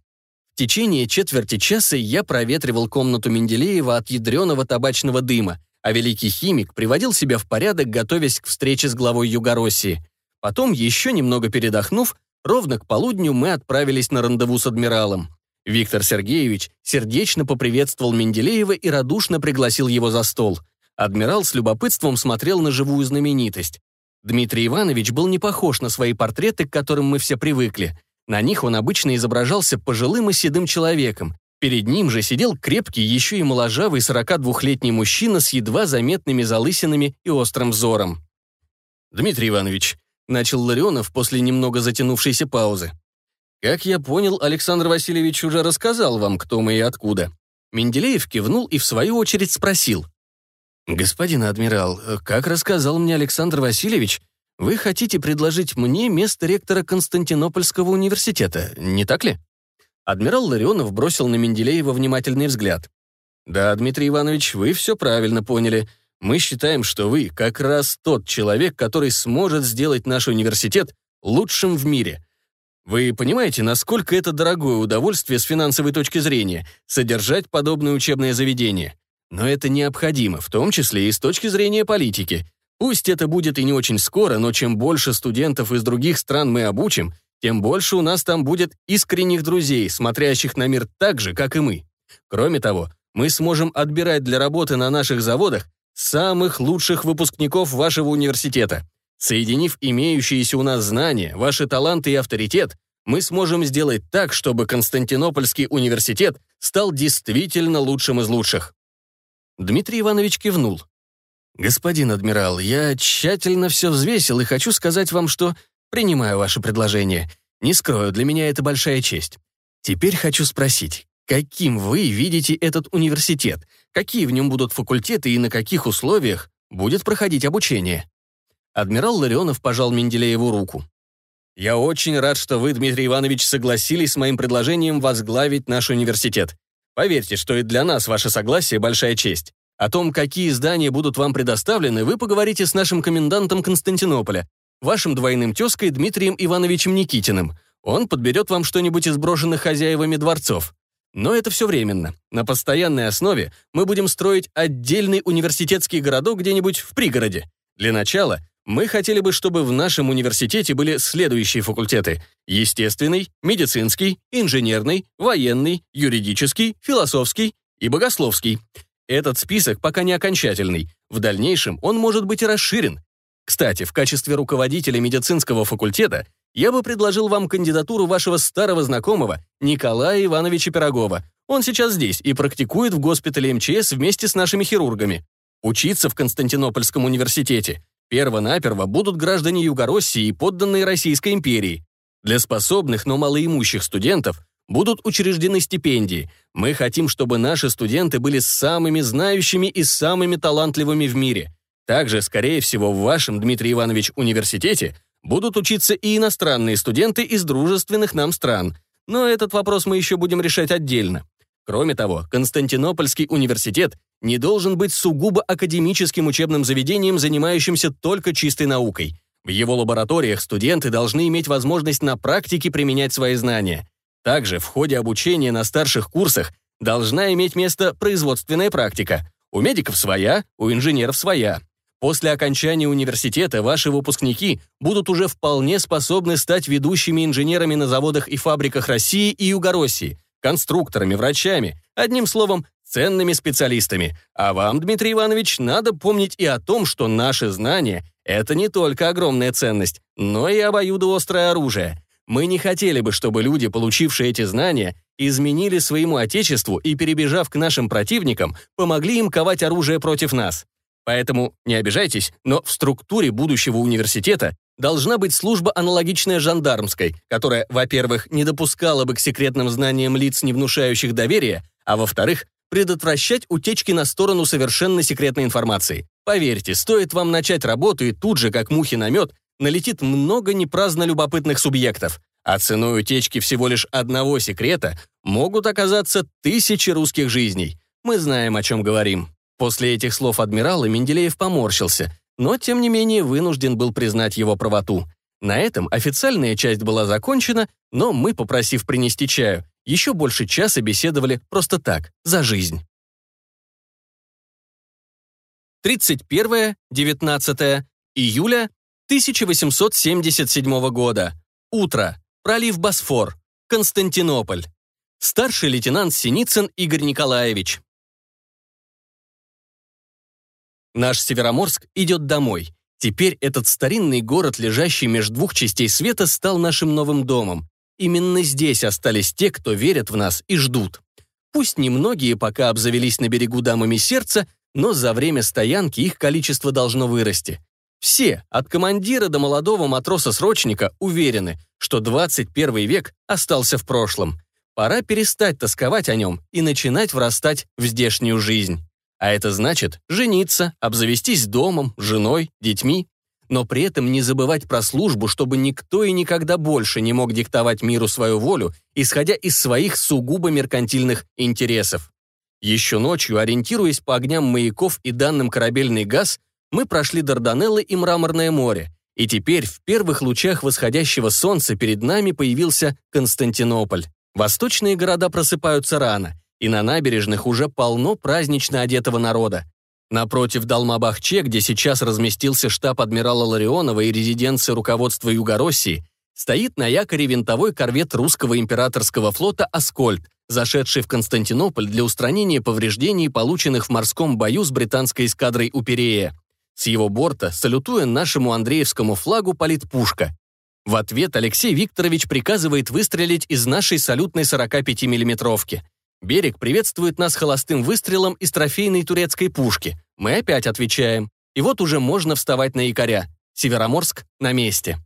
В течение четверти часа я проветривал комнату Менделеева от ядреного табачного дыма, а великий химик приводил себя в порядок, готовясь к встрече с главой Югороссии. Потом, еще немного передохнув, ровно к полудню мы отправились на рандеву с адмиралом. Виктор Сергеевич сердечно поприветствовал Менделеева и радушно пригласил его за стол. Адмирал с любопытством смотрел на живую знаменитость. Дмитрий Иванович был не похож на свои портреты, к которым мы все привыкли. На них он обычно изображался пожилым и седым человеком. Перед ним же сидел крепкий, еще и моложавый 42-летний мужчина с едва заметными залысинами и острым взором. «Дмитрий Иванович», — начал Ларионов после немного затянувшейся паузы, как я понял, Александр Васильевич уже рассказал вам, кто мы и откуда. Менделеев кивнул и в свою очередь спросил. «Господин адмирал, как рассказал мне Александр Васильевич, вы хотите предложить мне место ректора Константинопольского университета, не так ли?» Адмирал Ларионов бросил на Менделеева внимательный взгляд. «Да, Дмитрий Иванович, вы все правильно поняли. Мы считаем, что вы как раз тот человек, который сможет сделать наш университет лучшим в мире. Вы понимаете, насколько это дорогое удовольствие с финансовой точки зрения – содержать подобное учебное заведение? Но это необходимо, в том числе и с точки зрения политики. Пусть это будет и не очень скоро, но чем больше студентов из других стран мы обучим, тем больше у нас там будет искренних друзей, смотрящих на мир так же, как и мы. Кроме того, мы сможем отбирать для работы на наших заводах самых лучших выпускников вашего университета. Соединив имеющиеся у нас знания, ваши таланты и авторитет, мы сможем сделать так, чтобы Константинопольский университет стал действительно лучшим из лучших». Дмитрий Иванович кивнул. «Господин адмирал, я тщательно все взвесил и хочу сказать вам, что принимаю ваше предложение. Не скрою, для меня это большая честь. Теперь хочу спросить, каким вы видите этот университет? Какие в нем будут факультеты и на каких условиях будет проходить обучение?» Адмирал Ларионов пожал Менделееву руку. «Я очень рад, что вы, Дмитрий Иванович, согласились с моим предложением возглавить наш университет. Поверьте, что и для нас ваше согласие – большая честь. О том, какие здания будут вам предоставлены, вы поговорите с нашим комендантом Константинополя, вашим двойным тезкой Дмитрием Ивановичем Никитиным. Он подберет вам что-нибудь из брошенных хозяевами дворцов. Но это все временно. На постоянной основе мы будем строить отдельный университетский городок где-нибудь в пригороде. Для начала мы хотели бы, чтобы в нашем университете были следующие факультеты – естественный, медицинский, инженерный, военный, юридический, философский и богословский. Этот список пока не окончательный. В дальнейшем он может быть расширен. Кстати, в качестве руководителя медицинского факультета я бы предложил вам кандидатуру вашего старого знакомого Николая Ивановича Пирогова. Он сейчас здесь и практикует в госпитале МЧС вместе с нашими хирургами. Учиться в Константинопольском университете Перво-наперво будут граждане Югороссии и подданные Российской империи. Для способных, но малоимущих студентов будут учреждены стипендии. Мы хотим, чтобы наши студенты были самыми знающими и самыми талантливыми в мире. Также, скорее всего, в вашем, Дмитрий Иванович, университете будут учиться и иностранные студенты из дружественных нам стран. Но этот вопрос мы еще будем решать отдельно. Кроме того, Константинопольский университет не должен быть сугубо академическим учебным заведением, занимающимся только чистой наукой. В его лабораториях студенты должны иметь возможность на практике применять свои знания. Также в ходе обучения на старших курсах должна иметь место производственная практика. У медиков своя, у инженеров своя. После окончания университета ваши выпускники будут уже вполне способны стать ведущими инженерами на заводах и фабриках России и Югороссии, конструкторами, врачами, одним словом, ценными специалистами. А вам, Дмитрий Иванович, надо помнить и о том, что наши знания — это не только огромная ценность, но и обоюдоострое оружие. Мы не хотели бы, чтобы люди, получившие эти знания, изменили своему Отечеству и, перебежав к нашим противникам, помогли им ковать оружие против нас. Поэтому не обижайтесь, но в структуре будущего университета должна быть служба аналогичная жандармской, которая, во-первых, не допускала бы к секретным знаниям лиц, не внушающих доверия, а во-вторых, предотвращать утечки на сторону совершенно секретной информации. Поверьте, стоит вам начать работу, и тут же, как мухи на мед, налетит много непраздно любопытных субъектов, а ценой утечки всего лишь одного секрета могут оказаться тысячи русских жизней. Мы знаем, о чем говорим. После этих слов адмирала Менделеев поморщился, но, тем не менее, вынужден был признать его правоту. На этом официальная часть была закончена, но мы, попросив принести чаю, еще больше часа беседовали просто так, за жизнь. 31-19 июля 1877 года. Утро. Пролив Босфор. Константинополь. Старший лейтенант Синицын Игорь Николаевич. Наш Североморск идет домой. Теперь этот старинный город, лежащий между двух частей света, стал нашим новым домом. Именно здесь остались те, кто верят в нас и ждут. Пусть немногие пока обзавелись на берегу дамами сердца, но за время стоянки их количество должно вырасти. Все, от командира до молодого матроса-срочника, уверены, что 21 век остался в прошлом. Пора перестать тосковать о нем и начинать врастать в здешнюю жизнь. А это значит жениться, обзавестись домом, женой, детьми. Но при этом не забывать про службу, чтобы никто и никогда больше не мог диктовать миру свою волю, исходя из своих сугубо меркантильных интересов. Еще ночью, ориентируясь по огням маяков и данным корабельный газ, мы прошли Дарданеллы и Мраморное море, и теперь в первых лучах восходящего солнца перед нами появился Константинополь. Восточные города просыпаются рано — и на набережных уже полно празднично одетого народа. Напротив Далмабахче, где сейчас разместился штаб адмирала Ларионова и резиденция руководства Югороссии, стоит на якоре винтовой корвет русского императорского флота «Аскольд», зашедший в Константинополь для устранения повреждений, полученных в морском бою с британской эскадрой у Перея. С его борта, салютуя нашему Андреевскому флагу, палит пушка. В ответ Алексей Викторович приказывает выстрелить из нашей салютной 45 миллиметровки Берег приветствует нас холостым выстрелом из трофейной турецкой пушки. Мы опять отвечаем. И вот уже можно вставать на якоря. Североморск на месте.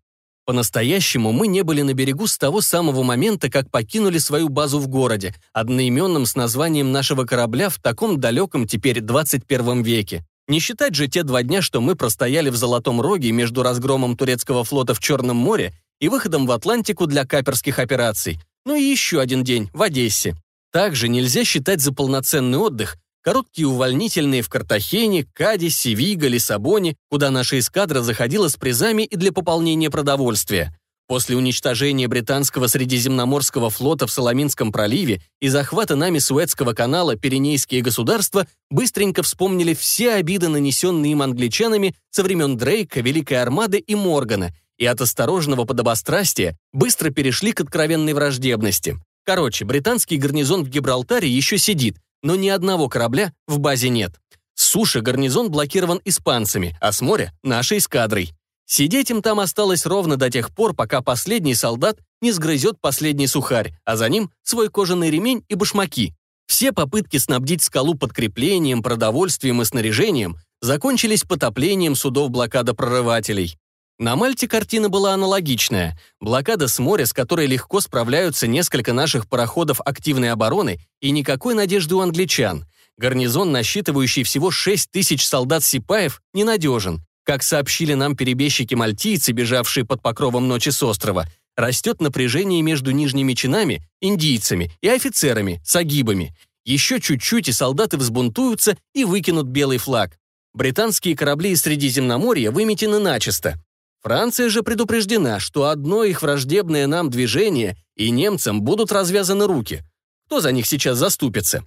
По-настоящему мы не были на берегу с того самого момента, как покинули свою базу в городе, одноименным с названием нашего корабля в таком далеком теперь 21 веке. Не считать же те два дня, что мы простояли в Золотом Роге между разгромом турецкого флота в Черном море и выходом в Атлантику для каперских операций. Ну и еще один день в Одессе. Также нельзя считать за полноценный отдых короткие увольнительные в Картахене, Кадисе, Виго, Лиссабоне, куда наша эскадра заходила с призами и для пополнения продовольствия. После уничтожения британского Средиземноморского флота в Соломинском проливе и захвата нами Суэцкого канала Пиренейские государства быстренько вспомнили все обиды, нанесенные им англичанами со времен Дрейка, Великой Армады и Моргана, и от осторожного подобострастия быстро перешли к откровенной враждебности. Короче, британский гарнизон в Гибралтаре еще сидит, но ни одного корабля в базе нет. С суши гарнизон блокирован испанцами, а с моря — нашей эскадрой. Сидеть им там осталось ровно до тех пор, пока последний солдат не сгрызет последний сухарь, а за ним свой кожаный ремень и башмаки. Все попытки снабдить скалу подкреплением, продовольствием и снаряжением закончились потоплением судов блокадопрорывателей. На Мальте картина была аналогичная. Блокада с моря, с которой легко справляются несколько наших пароходов активной обороны, и никакой надежды у англичан. Гарнизон, насчитывающий всего 6 тысяч солдат-сипаев, ненадежен. Как сообщили нам перебежчики-мальтийцы, бежавшие под покровом ночи с острова, растет напряжение между нижними чинами, индийцами и офицерами, сагибами. Еще чуть-чуть, и солдаты взбунтуются и выкинут белый флаг. Британские корабли из Средиземноморья выметены начисто. Франция же предупреждена, что одно их враждебное нам движение, и немцам будут развязаны руки. Кто за них сейчас заступится?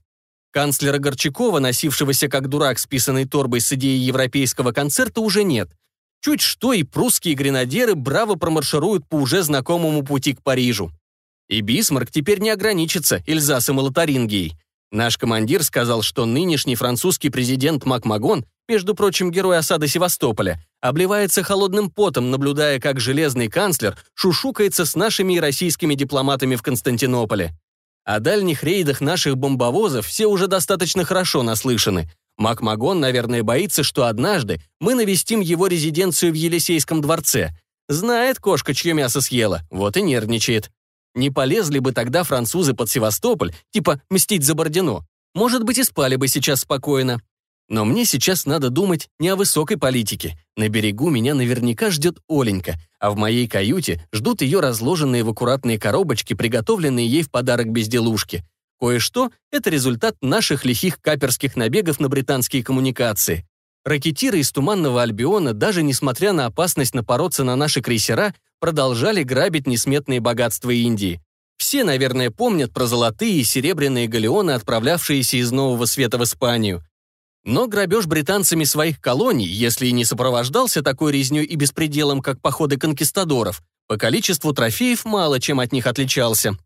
Канцлера Горчакова, носившегося как дурак с писаной торбой с идеей европейского концерта, уже нет. Чуть что, и прусские гренадеры браво промаршируют по уже знакомому пути к Парижу. И Бисмарк теперь не ограничится Эльзасом и Лотарингией. Наш командир сказал, что нынешний французский президент Макмагон, между прочим, герой осады Севастополя, обливается холодным потом, наблюдая, как железный канцлер шушукается с нашими и российскими дипломатами в Константинополе. О дальних рейдах наших бомбовозов все уже достаточно хорошо наслышаны. Макмагон, наверное, боится, что однажды мы навестим его резиденцию в Елисейском дворце. Знает кошка, чье мясо съела, вот и нервничает. Не полезли бы тогда французы под Севастополь, типа мстить за Бородино. Может быть, и спали бы сейчас спокойно. Но мне сейчас надо думать не о высокой политике. На берегу меня наверняка ждет Оленька, а в моей каюте ждут ее разложенные в аккуратные коробочки, приготовленные ей в подарок безделушки. Кое-что — это результат наших лихих каперских набегов на британские коммуникации. Ракетиры из Туманного Альбиона, даже несмотря на опасность напороться на наши крейсера, продолжали грабить несметные богатства Индии. Все, наверное, помнят про золотые и серебряные галеоны, отправлявшиеся из Нового Света в Испанию. Но грабеж британцами своих колоний, если и не сопровождался такой резнёй и беспределом, как походы конкистадоров, по количеству трофеев мало чем от них отличался.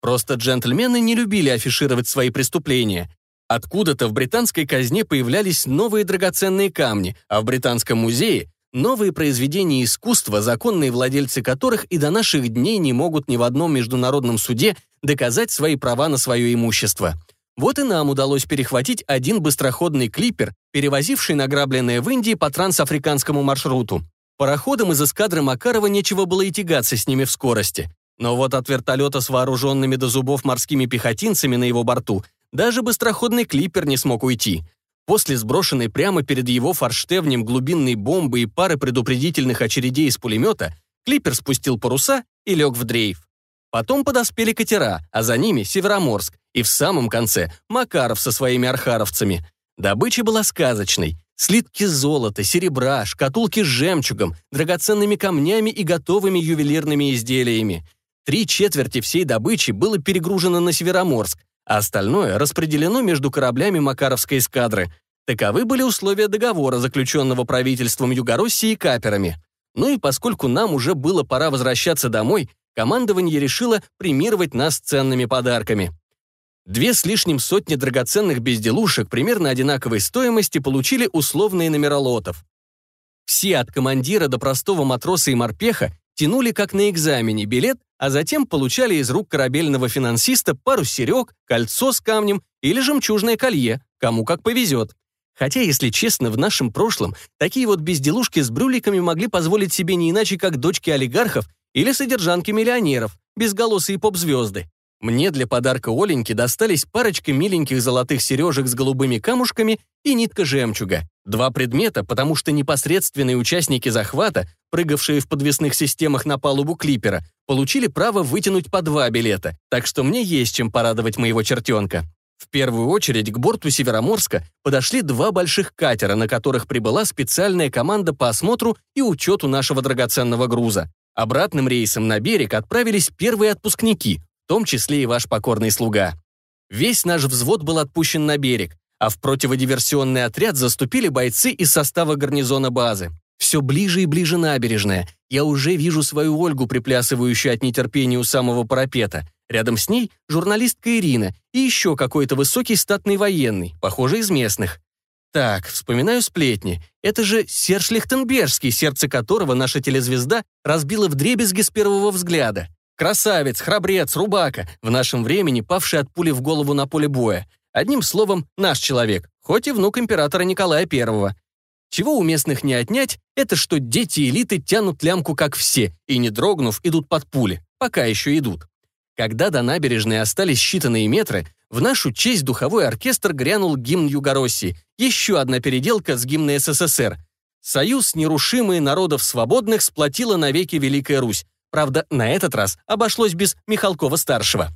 Просто джентльмены не любили афишировать свои преступления. Откуда-то в британской казне появлялись новые драгоценные камни, а в Британском музее — новые произведения искусства, законные владельцы которых и до наших дней не могут ни в одном международном суде доказать свои права на свое имущество — вот и нам удалось перехватить один быстроходный клипер, перевозивший награбленное в Индии по трансафриканскому маршруту. Пароходам из эскадры Макарова нечего было и тягаться с ними в скорости. Но вот от вертолета с вооруженными до зубов морскими пехотинцами на его борту даже быстроходный клипер не смог уйти. После сброшенной прямо перед его форштевнем глубинной бомбы и пары предупредительных очередей из пулемета, клипер спустил паруса и лег в дрейф. Потом подоспели катера, а за ними Североморск, и в самом конце Макаров со своими архаровцами. Добыча была сказочной. Слитки золота, серебра, шкатулки с жемчугом, драгоценными камнями и готовыми ювелирными изделиями. Три четверти всей добычи было перегружено на Североморск, а остальное распределено между кораблями Макаровской эскадры. Таковы были условия договора, заключенного правительством Югороссии и каперами. Ну и поскольку нам уже было пора возвращаться домой, командование решило премировать нас ценными подарками. Две с лишним сотни драгоценных безделушек примерно одинаковой стоимости получили условные номера лотов. Все от командира до простого матроса и морпеха тянули как на экзамене билет, а затем получали из рук корабельного финансиста пару серег, кольцо с камнем или жемчужное колье, кому как повезет. Хотя, если честно, в нашем прошлом такие вот безделушки с брюликами могли позволить себе не иначе, как дочки олигархов или содержанки миллионеров, безголосые поп-звезды. Мне для подарка Оленьке достались парочка миленьких золотых сережек с голубыми камушками и нитка жемчуга. Два предмета, потому что непосредственные участники захвата, прыгавшие в подвесных системах на палубу клипера, получили право вытянуть по два билета, так что мне есть чем порадовать моего чертенка. В первую очередь к борту Североморска подошли два больших катера, на которых прибыла специальная команда по осмотру и учету нашего драгоценного груза. Обратным рейсом на берег отправились первые отпускники, том числе и ваш покорный слуга. Весь наш взвод был отпущен на берег, а в противодиверсионный отряд заступили бойцы из состава гарнизона базы. Все ближе и ближе набережная. Я уже вижу свою Ольгу, приплясывающую от нетерпения у самого парапета. Рядом с ней журналистка Ирина и еще какой-то высокий статный военный, похоже, из местных. Так, вспоминаю сплетни. Это же Серж Лихтенбергский, сердце которого наша телезвезда разбила вдребезги с первого взгляда. Красавец, храбрец, рубака, в нашем времени павший от пули в голову на поле боя. Одним словом, наш человек, хоть и внук императора Николая I. Чего у местных не отнять, это что дети элиты тянут лямку как все и, не дрогнув, идут под пули. Пока еще идут. Когда до набережной остались считанные метры, в нашу честь духовой оркестр грянул гимн Югороссии, еще одна переделка с гимна СССР. Союз нерушимый народов свободных сплотила навеки Великая Русь. Правда, на этот раз обошлось без Михалкова-старшего.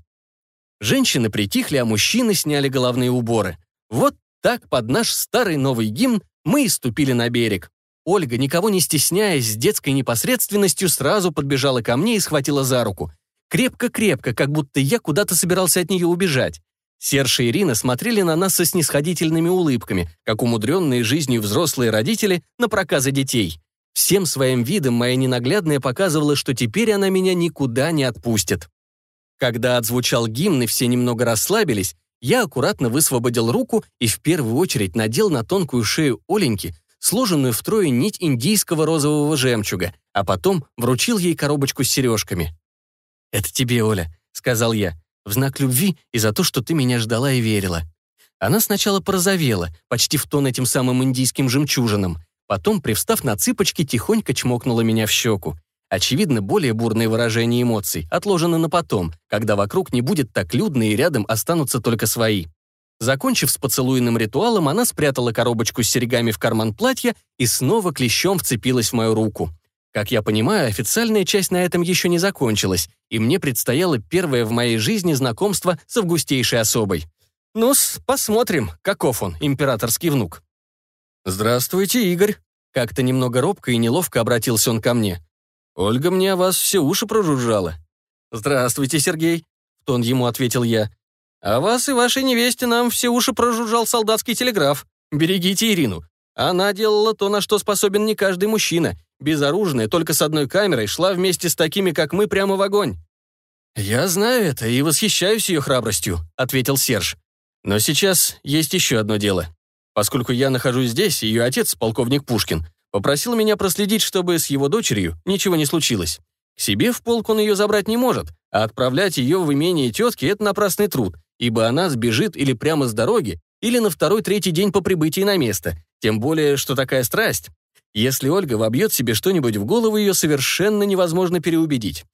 Женщины притихли, а мужчины сняли головные уборы. Вот так под наш старый новый гимн мы и ступили на берег. Ольга, никого не стесняясь, с детской непосредственностью сразу подбежала ко мне и схватила за руку. Крепко-крепко, как будто я куда-то собирался от нее убежать. Серж и Ирина смотрели на нас со снисходительными улыбками, как умудренные жизнью взрослые родители на проказы детей. Всем своим видом моя ненаглядная показывала, что теперь она меня никуда не отпустит. Когда отзвучал гимн и все немного расслабились, я аккуратно высвободил руку и в первую очередь надел на тонкую шею Оленьки сложенную втрое нить индийского розового жемчуга, а потом вручил ей коробочку с сережками. «Это тебе, Оля», — сказал я, «в знак любви и за то, что ты меня ждала и верила». Она сначала порозовела, почти в тон этим самым индийским жемчужинам, потом, привстав на цыпочки, тихонько чмокнула меня в щеку. Очевидно, более бурные выражения эмоций отложены на потом, когда вокруг не будет так людно и рядом останутся только свои. Закончив с поцелуйным ритуалом, она спрятала коробочку с серьгами в карман платья и снова клещом вцепилась в мою руку. Как я понимаю, официальная часть на этом еще не закончилась, и мне предстояло первое в моей жизни знакомство с августейшей особой. ну посмотрим, каков он, императорский внук. «Здравствуйте, Игорь», — как-то немного робко и неловко обратился он ко мне. Ольга мне о вас все уши прожужжала». «Здравствуйте, Сергей», — в тон ему ответил я. «А вас и вашей невесте нам все уши прожужжал солдатский телеграф. Берегите Ирину. Она делала то, на что способен не каждый мужчина. Безоружная, только с одной камерой, шла вместе с такими, как мы, прямо в огонь». «Я знаю это и восхищаюсь ее храбростью», — ответил Серж. «Но сейчас есть еще одно дело. Поскольку я нахожусь здесь, ее отец, полковник Пушкин, Попросил меня проследить, чтобы с его дочерью ничего не случилось. К себе в полк он ее забрать не может, а отправлять ее в имение тетки – это напрасный труд, ибо она сбежит или прямо с дороги, или на второй-третий день по прибытии на место, тем более, что такая страсть. Если Ольга вобьет себе что-нибудь в голову, ее совершенно невозможно переубедить.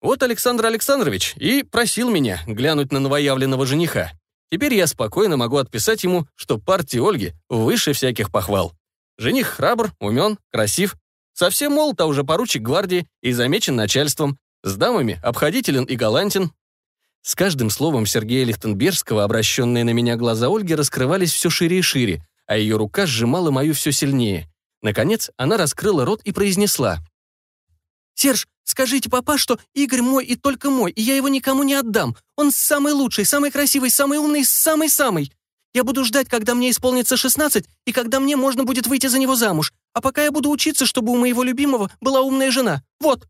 Вот Александр Александрович и просил меня глянуть на новоявленного жениха. Теперь я спокойно могу отписать ему, что партия Ольги выше всяких похвал. Жених храбр, умен, красив. Совсем молод, а уже поручик гвардии и замечен начальством. С дамами обходителен и галантен. С каждым словом Сергея Лихтенбергского обращенные на меня глаза Ольги раскрывались все шире и шире, а ее рука сжимала мою все сильнее. Наконец, она раскрыла рот и произнесла. «Серж, скажите папа, что Игорь мой и только мой, и я его никому не отдам. Он самый лучший, самый красивый, самый умный, самый-самый. Я буду ждать, когда мне исполнится 16, и когда мне можно будет выйти за него замуж. А пока я буду учиться, чтобы у моего любимого была умная жена. Вот».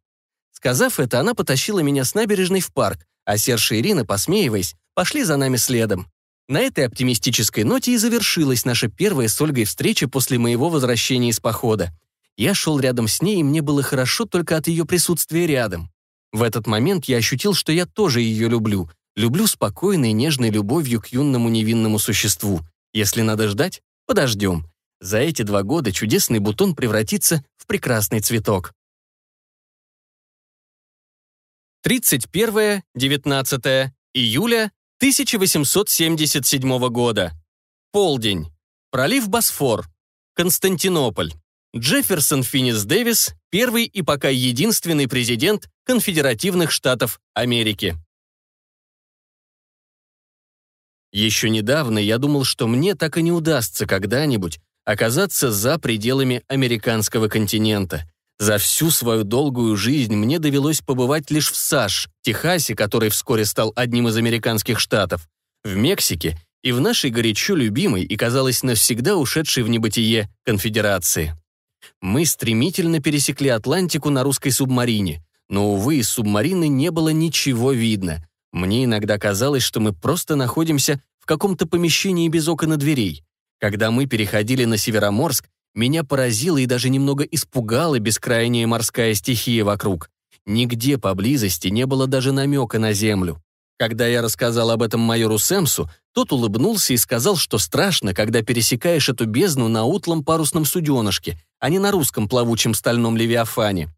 Сказав это, она потащила меня с набережной в парк, а Серж и Ирина, посмеиваясь, пошли за нами следом. На этой оптимистической ноте и завершилась наша первая с Ольгой встреча после моего возвращения из похода. Я шел рядом с ней, и мне было хорошо только от ее присутствия рядом. В этот момент я ощутил, что я тоже ее люблю — Люблю спокойной, нежной любовью к юному невинному существу. Если надо ждать, подождем. За эти два года чудесный бутон превратится в прекрасный цветок. 31-19 июля 1877 года. Полдень. Пролив Босфор. Константинополь. Джефферсон Финнис Дэвис, первый и пока единственный президент Конфедеративных Штатов Америки. Еще недавно я думал, что мне так и не удастся когда-нибудь оказаться за пределами американского континента. За всю свою долгую жизнь мне довелось побывать лишь в САШ, Техасе, который вскоре стал одним из американских штатов, в Мексике и в нашей горячо любимой и, казалось, навсегда ушедшей в небытие конфедерации. Мы стремительно пересекли Атлантику на русской субмарине, но, увы, из субмарины не было ничего видно. Мне иногда казалось, что мы просто находимся в каком-то помещении без окон и дверей. Когда мы переходили на Североморск, меня поразила и даже немного испугала бескрайняя морская стихия вокруг. Нигде поблизости не было даже намека на землю. Когда я рассказал об этом майору Сэмсу, Тот улыбнулся и сказал, что страшно, когда пересекаешь эту бездну на утлом парусном суденышке, а не на русском плавучем стальном левиафане.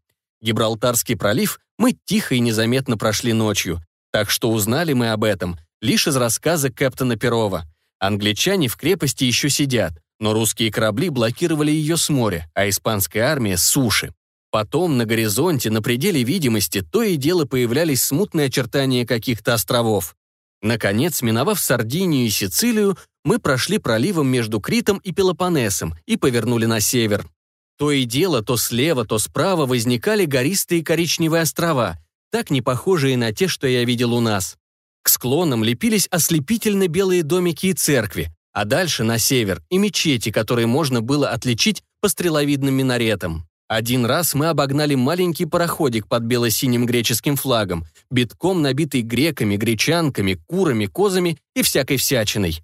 Гибралтарский пролив мы тихо и незаметно прошли ночью, так что узнали мы об этом лишь из рассказа капитана Перова. Англичане в крепости еще сидят, но русские корабли блокировали ее с моря, а испанская армия — с суши. Потом на горизонте, на пределе видимости, то и дело появлялись смутные очертания каких-то островов. Наконец, миновав Сардинию и Сицилию, мы прошли проливом между Критом и Пелопоннесом и повернули на север. То и дело, то слева, то справа возникали гористые коричневые острова, так не похожие на те, что я видел у нас. К склонам лепились ослепительно белые домики и церкви, а дальше на север и мечети, которые можно было отличить по стреловидным минаретам. Один раз мы обогнали маленький пароходик под бело-синим греческим флагом, битком набитый греками, гречанками, курами, козами и всякой всячиной.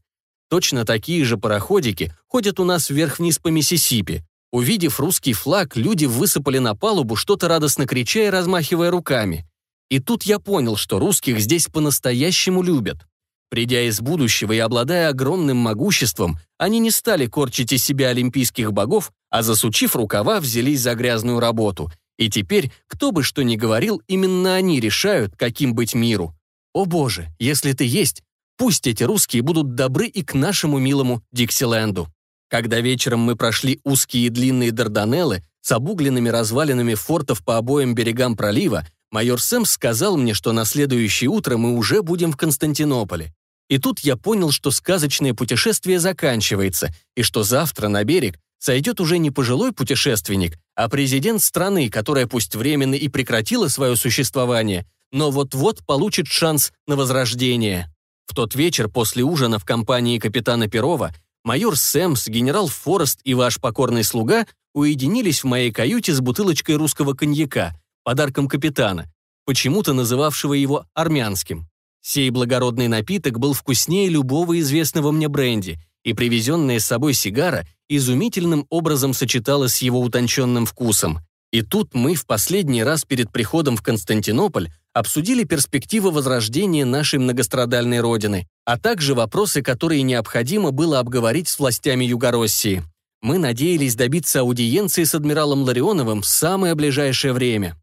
Точно такие же пароходики ходят у нас вверх-вниз по Миссисипи. Увидев русский флаг, люди высыпали на палубу, что-то радостно крича и размахивая руками. И тут я понял, что русских здесь по-настоящему любят. Придя из будущего и обладая огромным могуществом, они не стали корчить из себя олимпийских богов, а засучив рукава, взялись за грязную работу. И теперь, кто бы что ни говорил, именно они решают, каким быть миру. О боже, если ты есть, пусть эти русские будут добры и к нашему милому Диксиленду. Когда вечером мы прошли узкие и длинные Дарданеллы с обугленными развалинами фортов по обоим берегам пролива, Майор Сэмс сказал мне, что на следующее утро мы уже будем в Константинополе. И тут я понял, что сказочное путешествие заканчивается, и что завтра на берег сойдет уже не пожилой путешественник, а президент страны, которая пусть временно и прекратила свое существование, но вот-вот получит шанс на возрождение. В тот вечер после ужина в компании капитана Перова майор Сэмс, генерал Форест и ваш покорный слуга уединились в моей каюте с бутылочкой русского коньяка, подарком капитана, почему-то называвшего его армянским. Сей благородный напиток был вкуснее любого известного мне бренди, и привезенная с собой сигара изумительным образом сочеталась с его утонченным вкусом. И тут мы в последний раз перед приходом в Константинополь обсудили перспективы возрождения нашей многострадальной родины, а также вопросы, которые необходимо было обговорить с властями Югороссии. Мы надеялись добиться аудиенции с адмиралом Ларионовым в самое ближайшее время.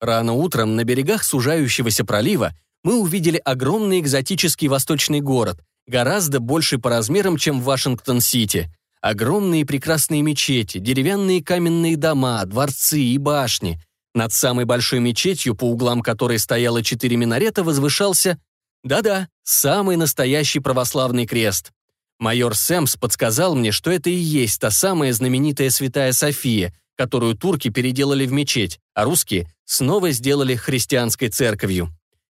Рано утром на берегах сужающегося пролива мы увидели огромный экзотический восточный город, гораздо больше по размерам, чем Вашингтон-Сити. Огромные прекрасные мечети, деревянные каменные дома, дворцы и башни. Над самой большой мечетью, по углам которой стояло четыре минарета, возвышался, да-да, самый настоящий православный крест. Майор Сэмс подсказал мне, что это и есть та самая знаменитая святая София, которую турки переделали в мечеть, а русские снова сделали христианской церковью.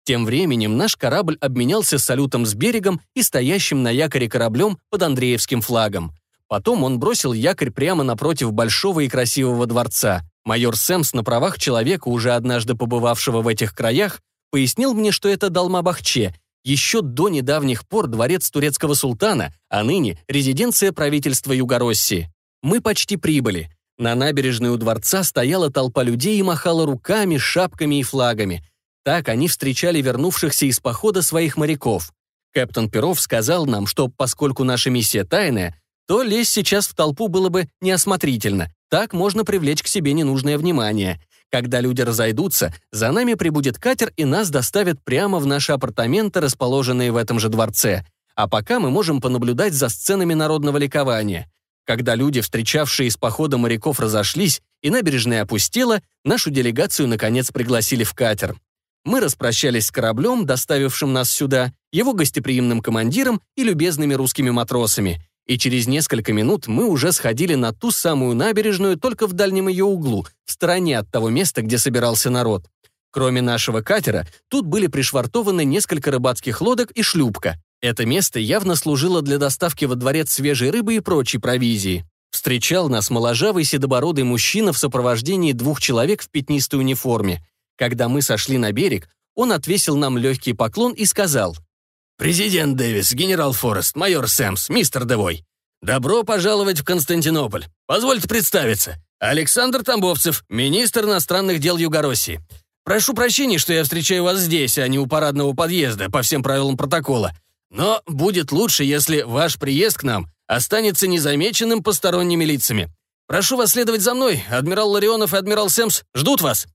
Тем временем наш корабль обменялся салютом с берегом и стоящим на якоре кораблем под Андреевским флагом. Потом он бросил якорь прямо напротив большого и красивого дворца. Майор Сэмс на правах человека, уже однажды побывавшего в этих краях, пояснил мне, что это Далма-Бахче, еще до недавних пор дворец турецкого султана, а ныне резиденция правительства Югороссии. Мы почти прибыли. На набережной у дворца стояла толпа людей и махала руками, шапками и флагами. Так они встречали вернувшихся из похода своих моряков. Капитан Перов сказал нам, что поскольку наша миссия тайная, то лезть сейчас в толпу было бы неосмотрительно. Так можно привлечь к себе ненужное внимание. Когда люди разойдутся, за нами прибудет катер и нас доставят прямо в наши апартаменты, расположенные в этом же дворце. А пока мы можем понаблюдать за сценами народного ликования. Когда люди, встречавшие из похода моряков, разошлись и набережная опустела, нашу делегацию наконец пригласили в катер. Мы распрощались с кораблем, доставившим нас сюда, его гостеприимным командиром и любезными русскими матросами. И через несколько минут мы уже сходили на ту самую набережную, только в дальнем ее углу, в стороне от того места, где собирался народ. Кроме нашего катера, тут были пришвартованы несколько рыбацких лодок и шлюпка. Это место явно служило для доставки во дворец свежей рыбы и прочей провизии. Встречал нас моложавый седобородый мужчина в сопровождении двух человек в пятнистой униформе. Когда мы сошли на берег, он отвесил нам легкий поклон и сказал «Президент Дэвис, генерал Форест, майор Сэмс, мистер Девой, добро пожаловать в Константинополь. Позвольте представиться. Александр Тамбовцев, министр иностранных дел Югороссии. Прошу прощения, что я встречаю вас здесь, а не у парадного подъезда, по всем правилам протокола. Но будет лучше, если ваш приезд к нам останется незамеченным посторонними лицами. Прошу вас следовать за мной. Адмирал Ларионов и адмирал Сэмс ждут вас».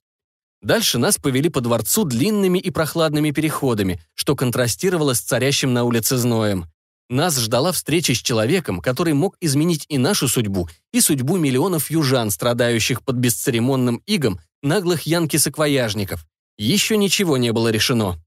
Дальше нас повели по дворцу длинными и прохладными переходами, что контрастировало с царящим на улице зноем. Нас ждала встреча с человеком, который мог изменить и нашу судьбу, и судьбу миллионов южан, страдающих под бесцеремонным игом наглых янки-саквояжников. Еще ничего не было решено.